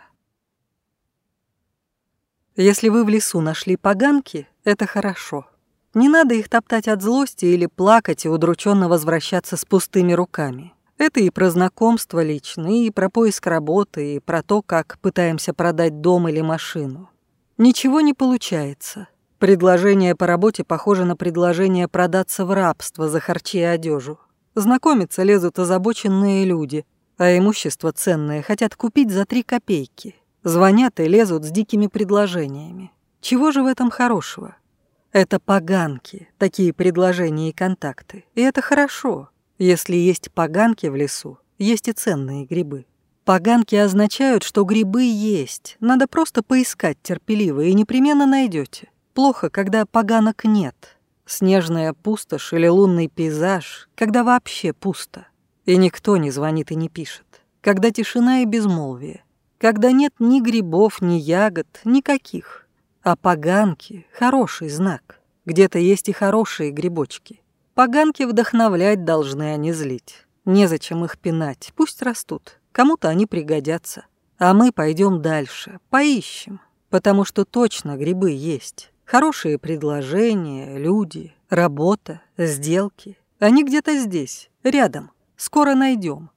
Если вы в лесу нашли поганки, это хорошо. Не надо их топтать от злости или плакать и удрученно возвращаться с пустыми руками. Это и про знакомство личное, и про поиск работы, и про то, как пытаемся продать дом или машину. Ничего не получается. Предложение по работе похоже на предложение продаться в рабство за харчи и одежу. Знакомиться лезут озабоченные люди, а имущество ценное хотят купить за три копейки. Звонят и лезут с дикими предложениями. Чего же в этом хорошего? Это поганки, такие предложения и контакты. И это хорошо. Если есть поганки в лесу, есть и ценные грибы. Поганки означают, что грибы есть. Надо просто поискать терпеливо и непременно найдете плохо, когда поганок нет. Снежная пустошь или лунный пейзаж, когда вообще пусто. И никто не звонит и не пишет. Когда тишина и безмолвие. Когда нет ни грибов, ни ягод, никаких. А поганки — хороший знак. Где-то есть и хорошие грибочки. Поганки вдохновлять должны, а не злить. Незачем их пинать, пусть растут. Кому-то они пригодятся. А мы пойдем дальше, поищем, потому что точно грибы есть. Хорошие предложения, люди, работа, сделки. Они где-то здесь, рядом. Скоро найдем.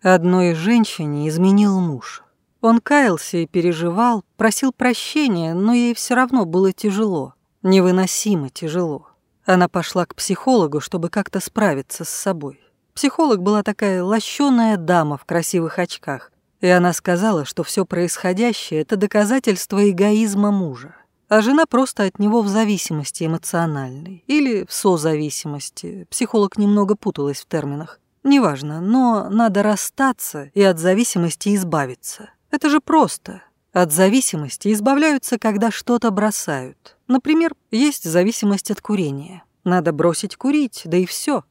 Одной женщине изменил муж. Он каялся и переживал, просил прощения, но ей все равно было тяжело, невыносимо тяжело. Она пошла к психологу, чтобы как-то справиться с собой. Психолог была такая лощеная дама в красивых очках, и она сказала, что все происходящее – это доказательство эгоизма мужа, а жена просто от него в зависимости эмоциональной или в созависимости. Психолог немного путалась в терминах. Неважно, но надо расстаться и от зависимости избавиться. Это же просто. От зависимости избавляются, когда что-то бросают. Например, есть зависимость от курения. Надо бросить курить, да и все.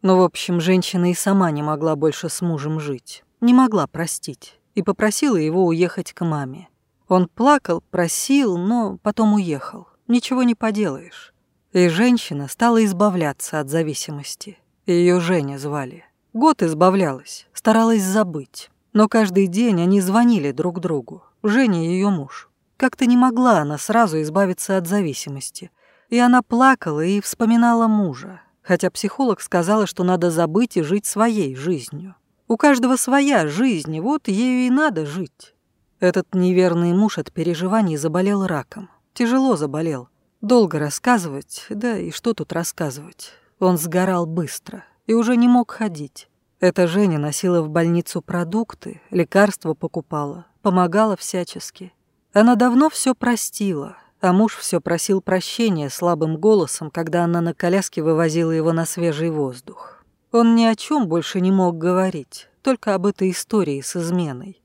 Но, ну, в общем, женщина и сама не могла больше с мужем жить не могла простить и попросила его уехать к маме. Он плакал, просил, но потом уехал. Ничего не поделаешь. И женщина стала избавляться от зависимости. Ее Женя звали. Год избавлялась, старалась забыть. Но каждый день они звонили друг другу. Женя и ее муж. Как-то не могла она сразу избавиться от зависимости. И она плакала и вспоминала мужа. Хотя психолог сказала, что надо забыть и жить своей жизнью. У каждого своя жизнь, вот ею и надо жить. Этот неверный муж от переживаний заболел раком. Тяжело заболел. Долго рассказывать, да и что тут рассказывать. Он сгорал быстро и уже не мог ходить. Эта Женя носила в больницу продукты, лекарства покупала, помогала всячески. Она давно все простила, а муж все просил прощения слабым голосом, когда она на коляске вывозила его на свежий воздух. Он ни о чем больше не мог говорить, только об этой истории с изменой.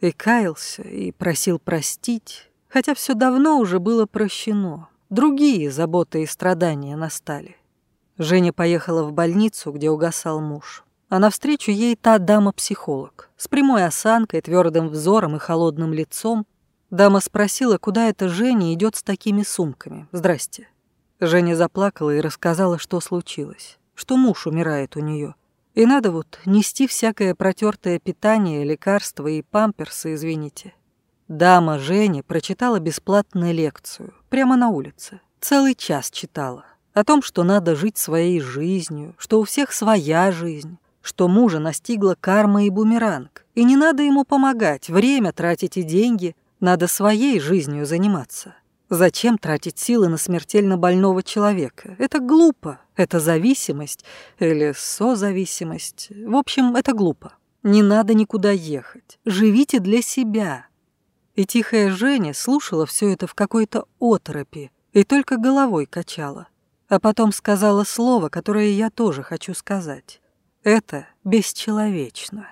И каялся, и просил простить, хотя все давно уже было прощено. Другие заботы и страдания настали. Женя поехала в больницу, где угасал муж. А навстречу ей та дама-психолог, с прямой осанкой, твердым взором и холодным лицом. Дама спросила, куда это Женя идет с такими сумками. «Здрасте». Женя заплакала и рассказала, что случилось что муж умирает у нее. И надо вот нести всякое протертое питание, лекарства и памперсы, извините. Дама Женя прочитала бесплатную лекцию, прямо на улице. Целый час читала. О том, что надо жить своей жизнью, что у всех своя жизнь, что мужа настигла карма и бумеранг, и не надо ему помогать, время тратить и деньги, надо своей жизнью заниматься. Зачем тратить силы на смертельно больного человека? Это глупо. Это зависимость или созависимость. В общем, это глупо. Не надо никуда ехать. Живите для себя. И тихая Женя слушала все это в какой-то оторопи и только головой качала. А потом сказала слово, которое я тоже хочу сказать. Это бесчеловечно.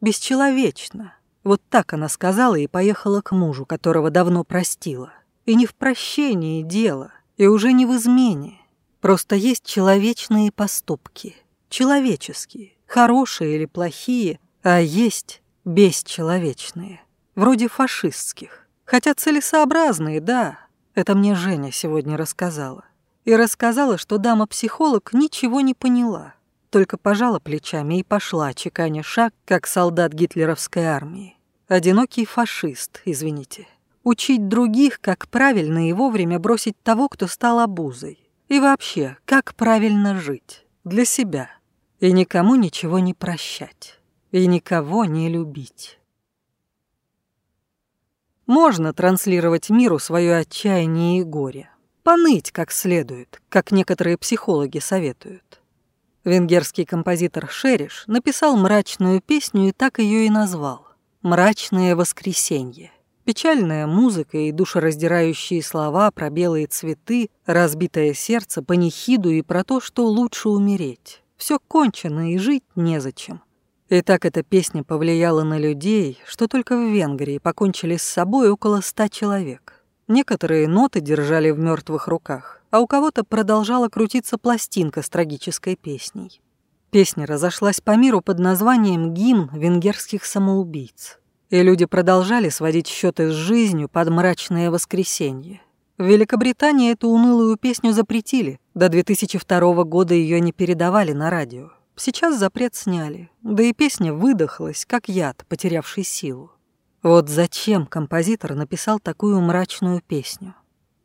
Бесчеловечно. Вот так она сказала и поехала к мужу, которого давно простила. И не в прощении дело, и уже не в измене. Просто есть человечные поступки. Человеческие, хорошие или плохие, а есть бесчеловечные. Вроде фашистских. Хотя целесообразные, да. Это мне Женя сегодня рассказала. И рассказала, что дама-психолог ничего не поняла. Только пожала плечами и пошла, чеканя шаг, как солдат гитлеровской армии. Одинокий фашист, извините. Учить других, как правильно и вовремя бросить того, кто стал обузой. И вообще, как правильно жить. Для себя. И никому ничего не прощать. И никого не любить. Можно транслировать миру свое отчаяние и горе. Поныть как следует, как некоторые психологи советуют. Венгерский композитор Шериш написал мрачную песню и так ее и назвал «Мрачное воскресенье». Печальная музыка и душераздирающие слова про белые цветы, разбитое сердце, панихиду и про то, что лучше умереть. Все кончено и жить незачем. И так эта песня повлияла на людей, что только в Венгрии покончили с собой около ста человек. Некоторые ноты держали в мертвых руках, а у кого-то продолжала крутиться пластинка с трагической песней. Песня разошлась по миру под названием «Гимн венгерских самоубийц» и люди продолжали сводить счеты с жизнью под мрачное воскресенье. В Великобритании эту унылую песню запретили, до 2002 года ее не передавали на радио. Сейчас запрет сняли, да и песня выдохлась, как яд, потерявший силу. Вот зачем композитор написал такую мрачную песню?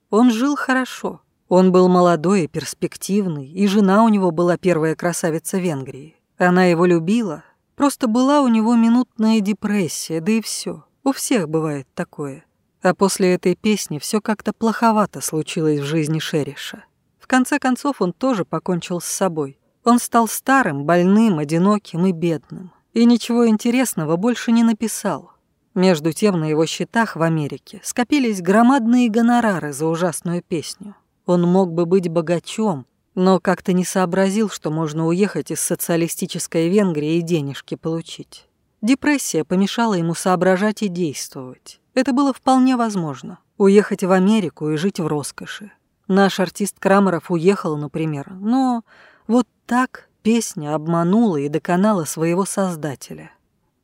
Он жил хорошо, он был молодой и перспективный, и жена у него была первая красавица Венгрии. Она его любила, Просто была у него минутная депрессия, да и все. У всех бывает такое. А после этой песни все как-то плоховато случилось в жизни Шериша. В конце концов, он тоже покончил с собой. Он стал старым, больным, одиноким и бедным. И ничего интересного больше не написал. Между тем на его счетах в Америке скопились громадные гонорары за ужасную песню. Он мог бы быть богачом, но как-то не сообразил, что можно уехать из социалистической Венгрии и денежки получить. Депрессия помешала ему соображать и действовать. Это было вполне возможно. Уехать в Америку и жить в роскоши. Наш артист Крамеров уехал, например, но вот так песня обманула и доконала своего создателя.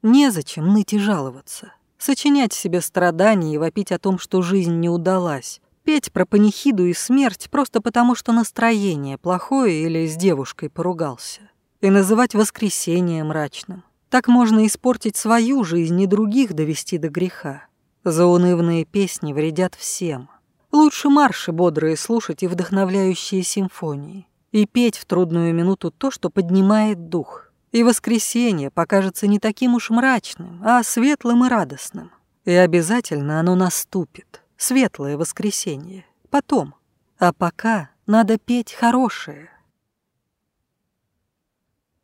Незачем ныть и жаловаться. Сочинять себе страдания и вопить о том, что жизнь не удалась, петь про панихиду и смерть просто потому, что настроение плохое или с девушкой поругался. И называть Воскресение мрачным. Так можно испортить свою жизнь и других довести до греха. Заунывные песни вредят всем. Лучше марши бодрые слушать и вдохновляющие симфонии. И петь в трудную минуту то, что поднимает дух. И воскресенье покажется не таким уж мрачным, а светлым и радостным. И обязательно оно наступит светлое воскресенье, потом. А пока надо петь хорошее.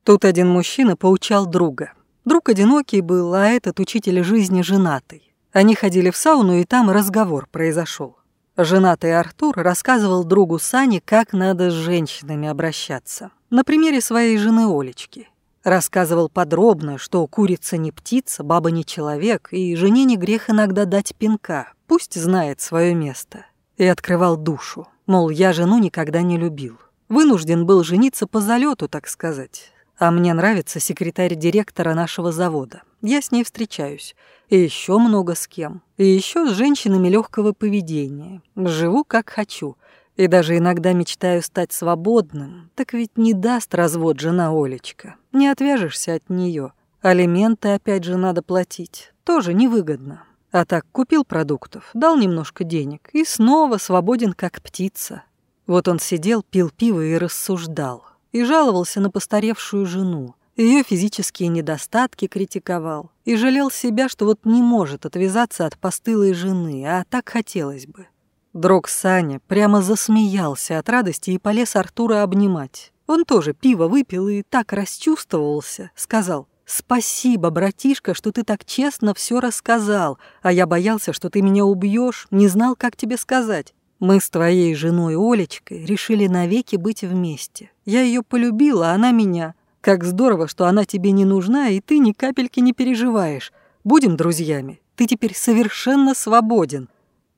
Тут один мужчина поучал друга. Друг одинокий был, а этот учитель жизни женатый. Они ходили в сауну, и там разговор произошел. Женатый Артур рассказывал другу Сане, как надо с женщинами обращаться. На примере своей жены Олечки. Рассказывал подробно, что курица не птица, баба не человек, и жене не грех иногда дать пинка, пусть знает свое место, и открывал душу, мол, я жену никогда не любил. Вынужден был жениться по залету, так сказать. А мне нравится секретарь директора нашего завода. Я с ней встречаюсь. И еще много с кем. И еще с женщинами легкого поведения. Живу как хочу. И даже иногда мечтаю стать свободным. Так ведь не даст развод жена Олечка. Не отвяжешься от нее. Алименты опять же надо платить. Тоже невыгодно. А так купил продуктов, дал немножко денег и снова свободен как птица. Вот он сидел, пил пиво и рассуждал. И жаловался на постаревшую жену. Ее физические недостатки критиковал. И жалел себя, что вот не может отвязаться от постылой жены, а так хотелось бы. Дрог Саня прямо засмеялся от радости и полез Артура обнимать. Он тоже пиво выпил и так расчувствовался, сказал «Спасибо, братишка, что ты так честно все рассказал, а я боялся, что ты меня убьешь, не знал, как тебе сказать. Мы с твоей женой Олечкой решили навеки быть вместе. Я ее полюбила, а она меня. Как здорово, что она тебе не нужна, и ты ни капельки не переживаешь. Будем друзьями. Ты теперь совершенно свободен».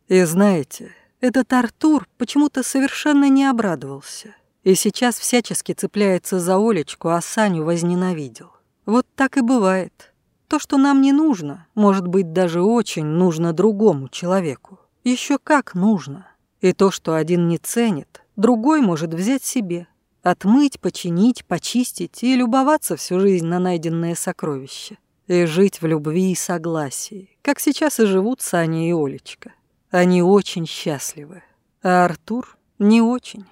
И знаете, этот Артур почему-то совершенно не обрадовался. И сейчас всячески цепляется за Олечку, а Саню возненавидел. Вот так и бывает. То, что нам не нужно, может быть, даже очень нужно другому человеку. Еще как нужно. И то, что один не ценит, другой может взять себе. Отмыть, починить, почистить и любоваться всю жизнь на найденное сокровище. И жить в любви и согласии, как сейчас и живут Саня и Олечка. Они очень счастливы, а Артур не очень.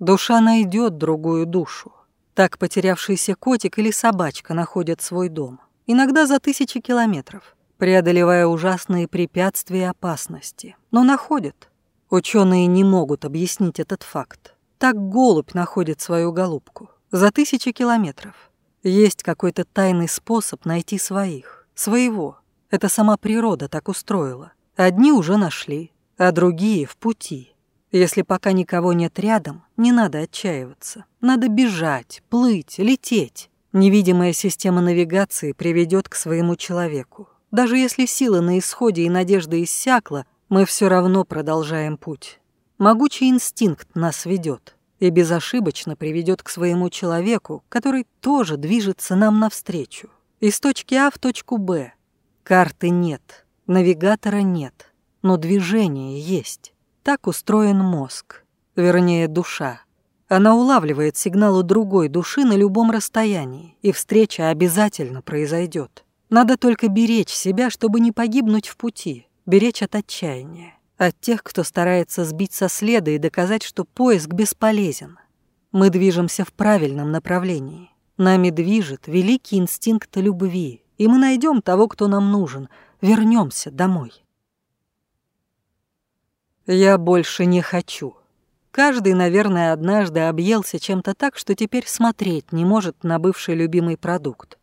Душа найдет другую душу. Так потерявшийся котик или собачка находят свой дом, иногда за тысячи километров, преодолевая ужасные препятствия и опасности. Но находят. Ученые не могут объяснить этот факт. Так голубь находит свою голубку за тысячи километров. Есть какой-то тайный способ найти своих, своего. Это сама природа так устроила. Одни уже нашли, а другие в пути. Если пока никого нет рядом, не надо отчаиваться. Надо бежать, плыть, лететь. Невидимая система навигации приведет к своему человеку. Даже если сила на исходе и надежда иссякла, мы все равно продолжаем путь. Могучий инстинкт нас ведет и безошибочно приведет к своему человеку, который тоже движется нам навстречу. Из точки А в точку Б. Карты нет, навигатора нет, но движение есть. Так устроен мозг, вернее душа. Она улавливает сигналы другой души на любом расстоянии, и встреча обязательно произойдет. Надо только беречь себя, чтобы не погибнуть в пути, беречь от отчаяния, от тех, кто старается сбить со следа и доказать, что поиск бесполезен. Мы движемся в правильном направлении. Нами движет великий инстинкт любви, и мы найдем того, кто нам нужен, вернемся домой. «Я больше не хочу». Каждый, наверное, однажды объелся чем-то так, что теперь смотреть не может на бывший любимый продукт.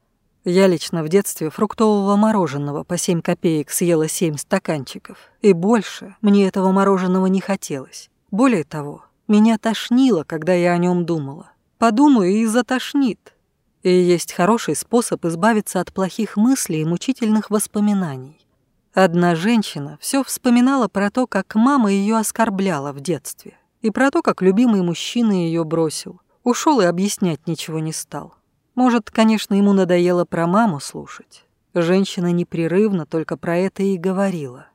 Я лично в детстве фруктового мороженого по 7 копеек съела 7 стаканчиков. И больше мне этого мороженого не хотелось. Более того, меня тошнило, когда я о нем думала. Подумаю и затошнит. И есть хороший способ избавиться от плохих мыслей и мучительных воспоминаний. Одна женщина все вспоминала про то, как мама ее оскорбляла в детстве, и про то, как любимый мужчина ее бросил. Ушел и объяснять ничего не стал. Может, конечно, ему надоело про маму слушать. Женщина непрерывно только про это и говорила.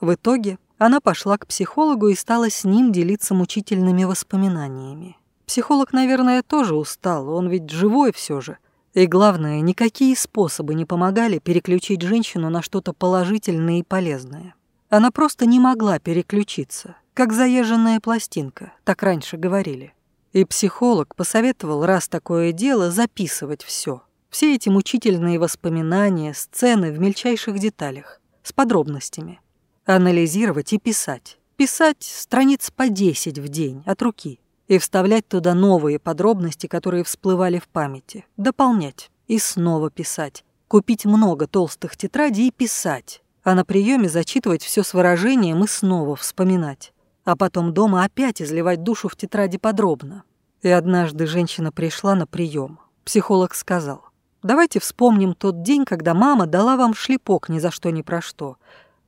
В итоге она пошла к психологу и стала с ним делиться мучительными воспоминаниями. Психолог, наверное, тоже устал, он ведь живой все же – и главное, никакие способы не помогали переключить женщину на что-то положительное и полезное. Она просто не могла переключиться, как заезженная пластинка, так раньше говорили. И психолог посоветовал, раз такое дело, записывать все. Все эти мучительные воспоминания, сцены в мельчайших деталях, с подробностями. Анализировать и писать. Писать страниц по 10 в день от руки – и вставлять туда новые подробности, которые всплывали в памяти, дополнять и снова писать, купить много толстых тетрадей и писать, а на приеме зачитывать все с выражением и снова вспоминать, а потом дома опять изливать душу в тетради подробно. И однажды женщина пришла на прием. Психолог сказал, «Давайте вспомним тот день, когда мама дала вам шлепок ни за что ни про что.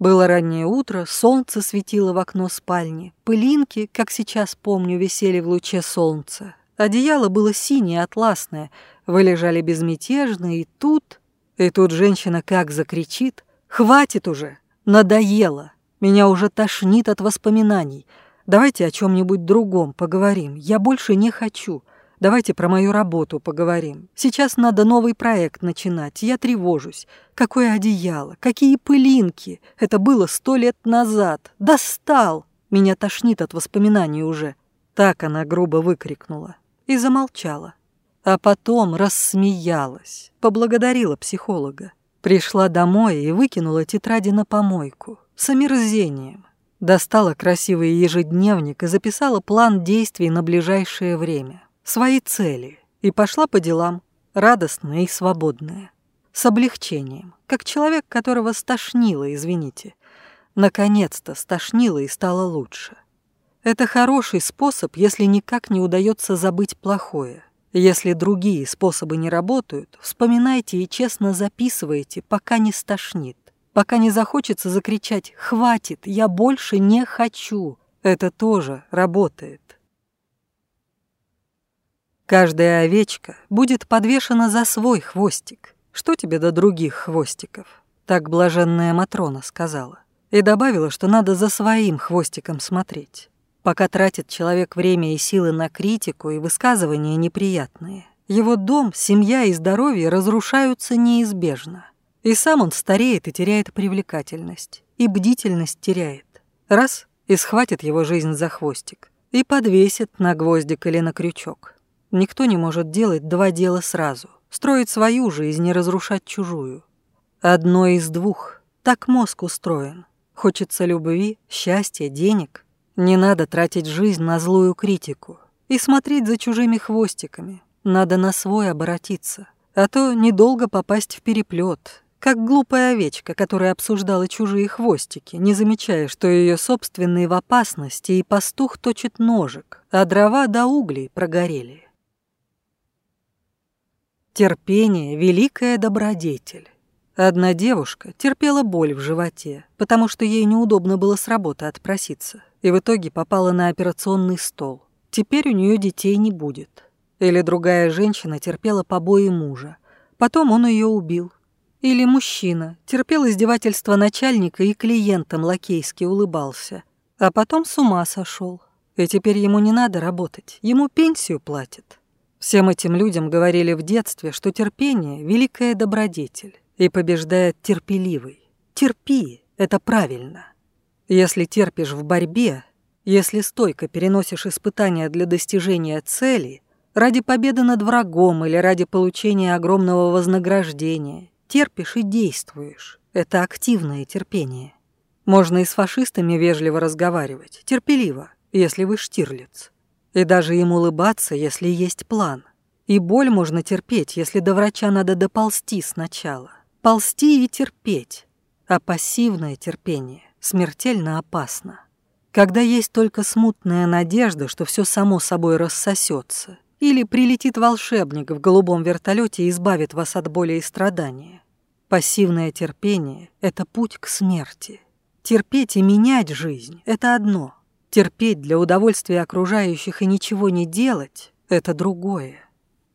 Было раннее утро, солнце светило в окно спальни. Пылинки, как сейчас помню, висели в луче солнца. Одеяло было синее, атласное. Вы лежали безмятежно, и тут... И тут женщина как закричит. «Хватит уже! Надоело! Меня уже тошнит от воспоминаний. Давайте о чем нибудь другом поговорим. Я больше не хочу. Давайте про мою работу поговорим. Сейчас надо новый проект начинать, я тревожусь. Какое одеяло, какие пылинки. Это было сто лет назад. Достал! Меня тошнит от воспоминаний уже. Так она грубо выкрикнула и замолчала. А потом рассмеялась, поблагодарила психолога. Пришла домой и выкинула тетради на помойку. С омерзением. Достала красивый ежедневник и записала план действий на ближайшее время свои цели и пошла по делам, радостная и свободная. С облегчением, как человек, которого стошнило, извините. Наконец-то стошнило и стало лучше. Это хороший способ, если никак не удается забыть плохое. Если другие способы не работают, вспоминайте и честно записывайте, пока не стошнит. Пока не захочется закричать «Хватит! Я больше не хочу!» Это тоже работает. Каждая овечка будет подвешена за свой хвостик. Что тебе до других хвостиков? Так блаженная Матрона сказала. И добавила, что надо за своим хвостиком смотреть. Пока тратит человек время и силы на критику и высказывания неприятные, его дом, семья и здоровье разрушаются неизбежно. И сам он стареет и теряет привлекательность, и бдительность теряет. Раз — и схватит его жизнь за хвостик, и подвесит на гвоздик или на крючок. Никто не может делать два дела сразу. Строить свою жизнь и разрушать чужую. Одно из двух. Так мозг устроен. Хочется любви, счастья, денег. Не надо тратить жизнь на злую критику. И смотреть за чужими хвостиками. Надо на свой обратиться. А то недолго попасть в переплет, как глупая овечка, которая обсуждала чужие хвостики, не замечая, что ее собственные в опасности, и пастух точит ножик, а дрова до углей прогорели. Терпение — великая добродетель. Одна девушка терпела боль в животе, потому что ей неудобно было с работы отпроситься, и в итоге попала на операционный стол. Теперь у нее детей не будет. Или другая женщина терпела побои мужа, потом он ее убил. Или мужчина терпел издевательство начальника и клиентам лакейски улыбался, а потом с ума сошел. И теперь ему не надо работать, ему пенсию платят. Всем этим людям говорили в детстве, что терпение — великая добродетель и побеждает терпеливый. Терпи — это правильно. Если терпишь в борьбе, если стойко переносишь испытания для достижения цели, ради победы над врагом или ради получения огромного вознаграждения, терпишь и действуешь. Это активное терпение. Можно и с фашистами вежливо разговаривать, терпеливо, если вы штирлиц. И даже им улыбаться, если есть план. И боль можно терпеть, если до врача надо доползти сначала. Ползти и терпеть. А пассивное терпение смертельно опасно. Когда есть только смутная надежда, что все само собой рассосется, или прилетит волшебник в голубом вертолете и избавит вас от боли и страдания. Пассивное терпение — это путь к смерти. Терпеть и менять жизнь — это одно — Терпеть для удовольствия окружающих и ничего не делать – это другое.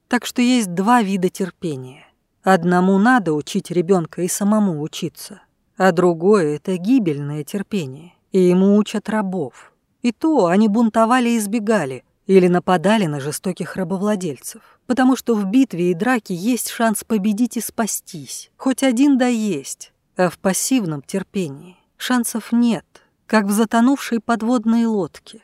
Так что есть два вида терпения. Одному надо учить ребенка и самому учиться, а другое – это гибельное терпение, и ему учат рабов. И то они бунтовали и избегали, или нападали на жестоких рабовладельцев, потому что в битве и драке есть шанс победить и спастись, хоть один да есть, а в пассивном терпении шансов нет – как в затонувшей подводной лодке.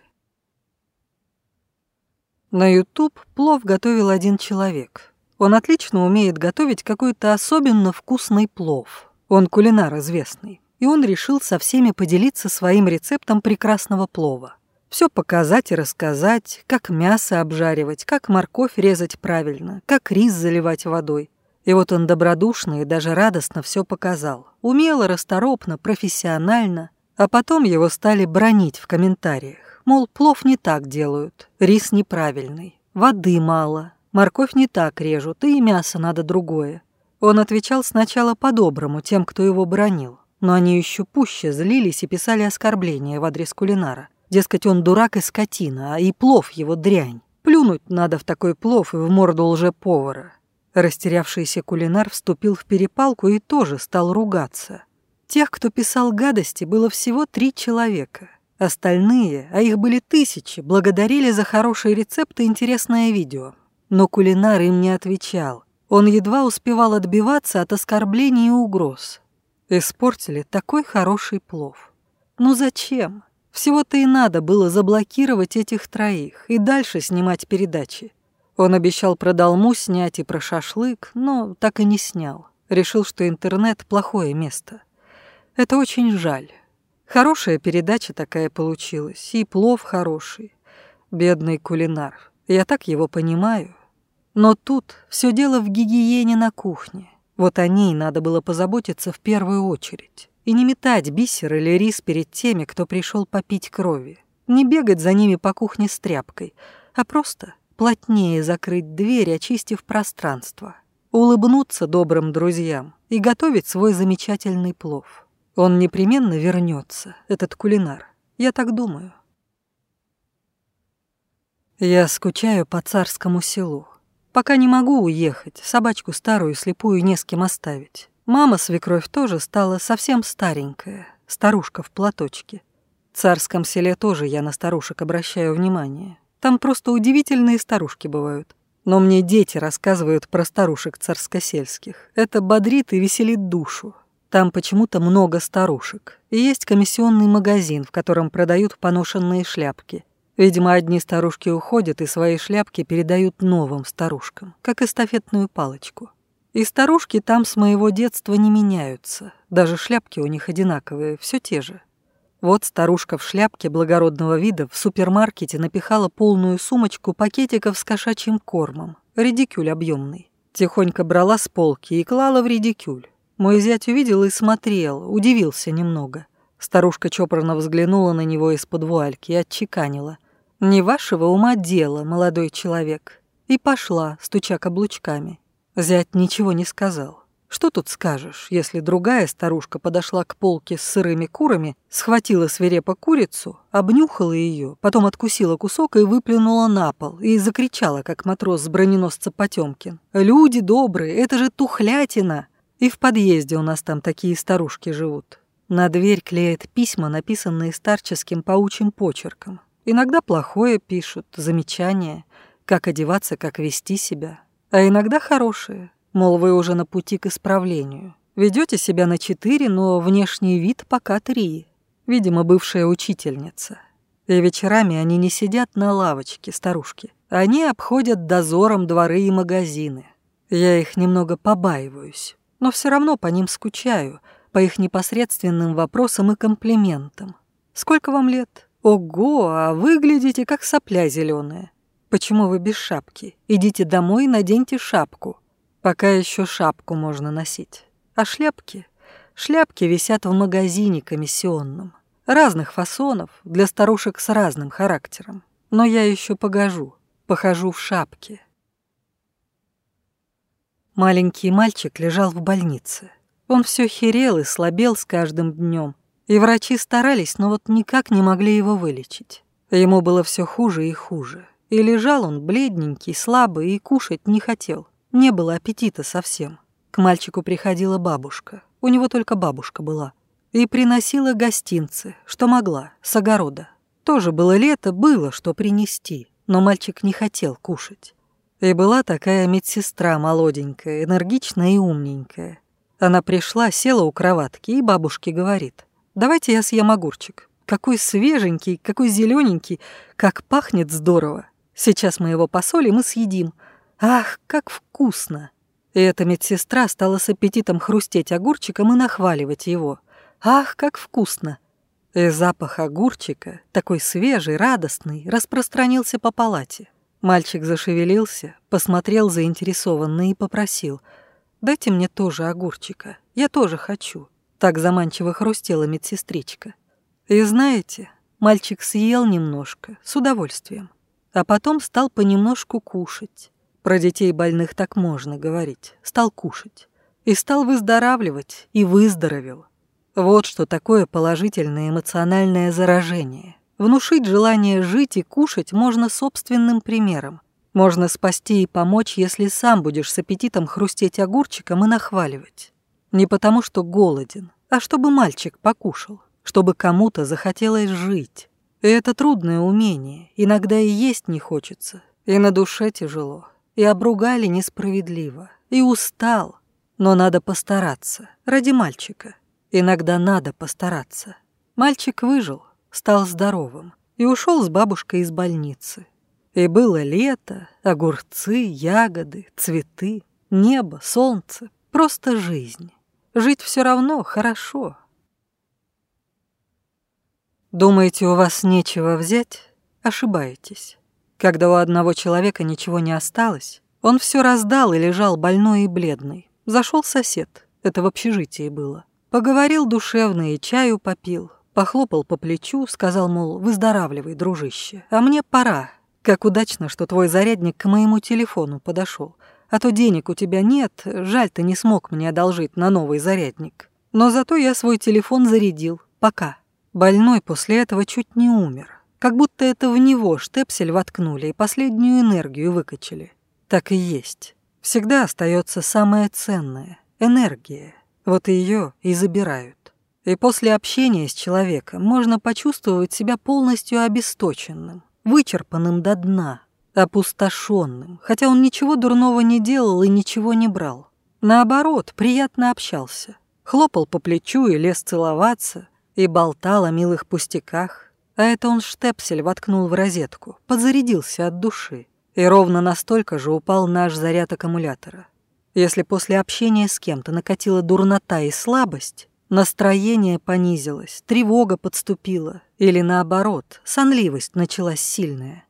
На YouTube плов готовил один человек. Он отлично умеет готовить какой-то особенно вкусный плов. Он кулинар известный. И он решил со всеми поделиться своим рецептом прекрасного плова. Все показать и рассказать, как мясо обжаривать, как морковь резать правильно, как рис заливать водой. И вот он добродушно и даже радостно все показал. Умело, расторопно, профессионально. А потом его стали бронить в комментариях. Мол, плов не так делают, рис неправильный, воды мало, морковь не так режут, и мясо надо другое. Он отвечал сначала по-доброму тем, кто его бронил, но они еще пуще злились и писали оскорбления в адрес кулинара. Дескать, он дурак и скотина, а и плов его дрянь. Плюнуть надо в такой плов и в морду лже-повара. Растерявшийся кулинар вступил в перепалку и тоже стал ругаться. Тех, кто писал гадости, было всего три человека. Остальные, а их были тысячи, благодарили за хорошие рецепты и интересное видео. Но кулинар им не отвечал. Он едва успевал отбиваться от оскорблений и угроз. Испортили такой хороший плов. Ну зачем? Всего-то и надо было заблокировать этих троих и дальше снимать передачи. Он обещал про долму снять и про шашлык, но так и не снял. Решил, что интернет – плохое место. Это очень жаль. Хорошая передача такая получилась, и плов хороший. Бедный кулинар. Я так его понимаю. Но тут все дело в гигиене на кухне. Вот о ней надо было позаботиться в первую очередь. И не метать бисер или рис перед теми, кто пришел попить крови. Не бегать за ними по кухне с тряпкой, а просто плотнее закрыть дверь, очистив пространство. Улыбнуться добрым друзьям и готовить свой замечательный плов. Он непременно вернется, этот кулинар. Я так думаю. Я скучаю по царскому селу. Пока не могу уехать, собачку старую слепую не с кем оставить. Мама свекровь тоже стала совсем старенькая, старушка в платочке. В царском селе тоже я на старушек обращаю внимание. Там просто удивительные старушки бывают. Но мне дети рассказывают про старушек царскосельских. Это бодрит и веселит душу. Там почему-то много старушек. И есть комиссионный магазин, в котором продают поношенные шляпки. Видимо, одни старушки уходят и свои шляпки передают новым старушкам, как эстафетную палочку. И старушки там с моего детства не меняются. Даже шляпки у них одинаковые, все те же. Вот старушка в шляпке благородного вида в супермаркете напихала полную сумочку пакетиков с кошачьим кормом, редикюль объемный. Тихонько брала с полки и клала в редикюль. Мой зять увидел и смотрел, удивился немного. Старушка чопорно взглянула на него из-под вуальки и отчеканила. «Не вашего ума дело, молодой человек». И пошла, стуча каблучками. Зять ничего не сказал. Что тут скажешь, если другая старушка подошла к полке с сырыми курами, схватила свирепо курицу, обнюхала ее, потом откусила кусок и выплюнула на пол, и закричала, как матрос с броненосца Потемкин. «Люди добрые, это же тухлятина!» И в подъезде у нас там такие старушки живут. На дверь клеят письма, написанные старческим паучьим почерком. Иногда плохое пишут, замечания, как одеваться, как вести себя. А иногда хорошие, мол, вы уже на пути к исправлению. Ведете себя на четыре, но внешний вид пока три. Видимо, бывшая учительница. И вечерами они не сидят на лавочке, старушки. Они обходят дозором дворы и магазины. Я их немного побаиваюсь но все равно по ним скучаю, по их непосредственным вопросам и комплиментам. «Сколько вам лет?» «Ого, а выглядите как сопля зеленая. «Почему вы без шапки? Идите домой и наденьте шапку. Пока еще шапку можно носить. А шляпки? Шляпки висят в магазине комиссионном. Разных фасонов, для старушек с разным характером. Но я еще погожу, похожу в шапке». Маленький мальчик лежал в больнице. Он все херел и слабел с каждым днем, и врачи старались, но вот никак не могли его вылечить. Ему было все хуже и хуже. И лежал он бледненький, слабый и кушать не хотел. Не было аппетита совсем. К мальчику приходила бабушка. У него только бабушка была. И приносила гостинцы, что могла, с огорода. Тоже было лето, было что принести, но мальчик не хотел кушать. И была такая медсестра молоденькая, энергичная и умненькая. Она пришла, села у кроватки и бабушке говорит, «Давайте я съем огурчик. Какой свеженький, какой зелененький, как пахнет здорово. Сейчас мы его посолим и съедим. Ах, как вкусно!» И эта медсестра стала с аппетитом хрустеть огурчиком и нахваливать его. «Ах, как вкусно!» И запах огурчика, такой свежий, радостный, распространился по палате. Мальчик зашевелился, посмотрел заинтересованно и попросил. «Дайте мне тоже огурчика. Я тоже хочу». Так заманчиво хрустела медсестричка. И знаете, мальчик съел немножко, с удовольствием. А потом стал понемножку кушать. Про детей больных так можно говорить. Стал кушать. И стал выздоравливать, и выздоровел. Вот что такое положительное эмоциональное заражение. Внушить желание жить и кушать можно собственным примером. Можно спасти и помочь, если сам будешь с аппетитом хрустеть огурчиком и нахваливать. Не потому что голоден, а чтобы мальчик покушал, чтобы кому-то захотелось жить. И это трудное умение, иногда и есть не хочется, и на душе тяжело, и обругали несправедливо, и устал. Но надо постараться, ради мальчика. Иногда надо постараться. Мальчик выжил, стал здоровым и ушел с бабушкой из больницы. И было лето, огурцы, ягоды, цветы, небо, солнце, просто жизнь. Жить все равно хорошо. Думаете, у вас нечего взять? Ошибаетесь. Когда у одного человека ничего не осталось, он все раздал и лежал больной и бледный. Зашел сосед, это в общежитии было. Поговорил душевно и чаю попил, Похлопал по плечу, сказал, мол, выздоравливай, дружище, а мне пора. Как удачно, что твой зарядник к моему телефону подошел, а то денег у тебя нет, жаль, ты не смог мне одолжить на новый зарядник. Но зато я свой телефон зарядил, пока. Больной после этого чуть не умер, как будто это в него штепсель воткнули и последнюю энергию выкачали. Так и есть. Всегда остается самое ценное — энергия. Вот ее и забирают. И после общения с человеком можно почувствовать себя полностью обесточенным, вычерпанным до дна, опустошенным, хотя он ничего дурного не делал и ничего не брал. Наоборот, приятно общался. Хлопал по плечу и лез целоваться, и болтал о милых пустяках. А это он штепсель воткнул в розетку, подзарядился от души. И ровно настолько же упал наш заряд аккумулятора. Если после общения с кем-то накатила дурнота и слабость, Настроение понизилось, тревога подступила, или наоборот, сонливость началась сильная.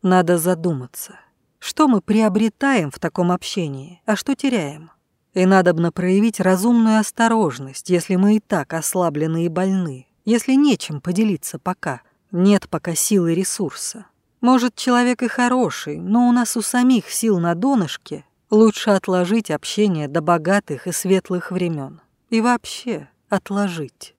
Надо задуматься, что мы приобретаем в таком общении, а что теряем. И надобно проявить разумную осторожность, если мы и так ослаблены и больны, если нечем поделиться пока, нет пока силы ресурса. Может, человек и хороший, но у нас у самих сил на донышке, лучше отложить общение до богатых и светлых времен. И вообще, отложить.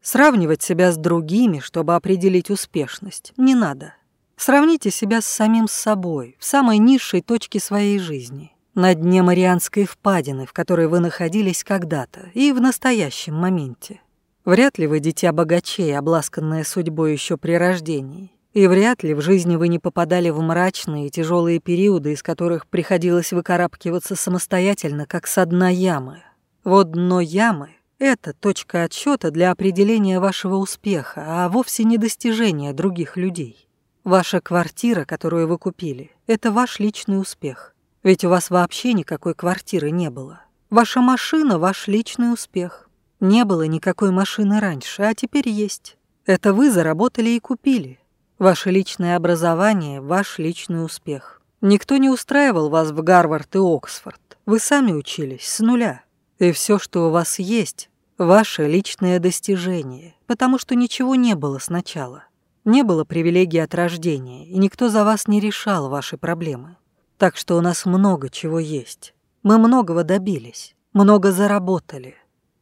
Сравнивать себя с другими, чтобы определить успешность, не надо. Сравните себя с самим собой, в самой низшей точке своей жизни, на дне Марианской впадины, в которой вы находились когда-то и в настоящем моменте. Вряд ли вы дитя богачей, обласканное судьбой еще при рождении. И вряд ли в жизни вы не попадали в мрачные и тяжелые периоды, из которых приходилось выкарабкиваться самостоятельно, как с дна ямы. Вот дно ямы — это точка отсчета для определения вашего успеха, а вовсе не достижения других людей. Ваша квартира, которую вы купили, — это ваш личный успех. Ведь у вас вообще никакой квартиры не было. Ваша машина — ваш личный успех. Не было никакой машины раньше, а теперь есть. Это вы заработали и купили. Ваше личное образование — ваш личный успех. Никто не устраивал вас в Гарвард и Оксфорд. Вы сами учились с нуля и все, что у вас есть, ваше личное достижение, потому что ничего не было сначала. Не было привилегий от рождения, и никто за вас не решал ваши проблемы. Так что у нас много чего есть. Мы многого добились, много заработали.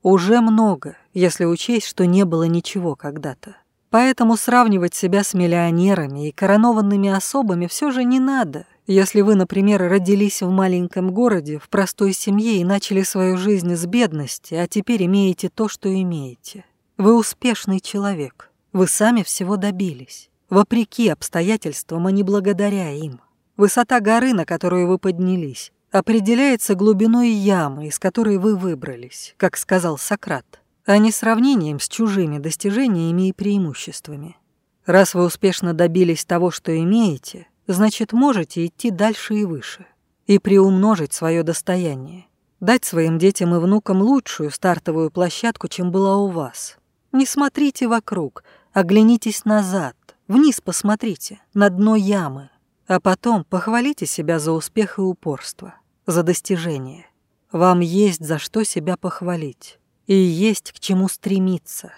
Уже много, если учесть, что не было ничего когда-то. Поэтому сравнивать себя с миллионерами и коронованными особами все же не надо, если вы, например, родились в маленьком городе, в простой семье и начали свою жизнь с бедности, а теперь имеете то, что имеете, вы успешный человек, вы сами всего добились, вопреки обстоятельствам, а не благодаря им. Высота горы, на которую вы поднялись, определяется глубиной ямы, из которой вы выбрались, как сказал Сократ, а не сравнением с чужими достижениями и преимуществами. Раз вы успешно добились того, что имеете – значит, можете идти дальше и выше и приумножить свое достояние, дать своим детям и внукам лучшую стартовую площадку, чем была у вас. Не смотрите вокруг, оглянитесь назад, вниз посмотрите, на дно ямы, а потом похвалите себя за успех и упорство, за достижение. Вам есть за что себя похвалить и есть к чему стремиться».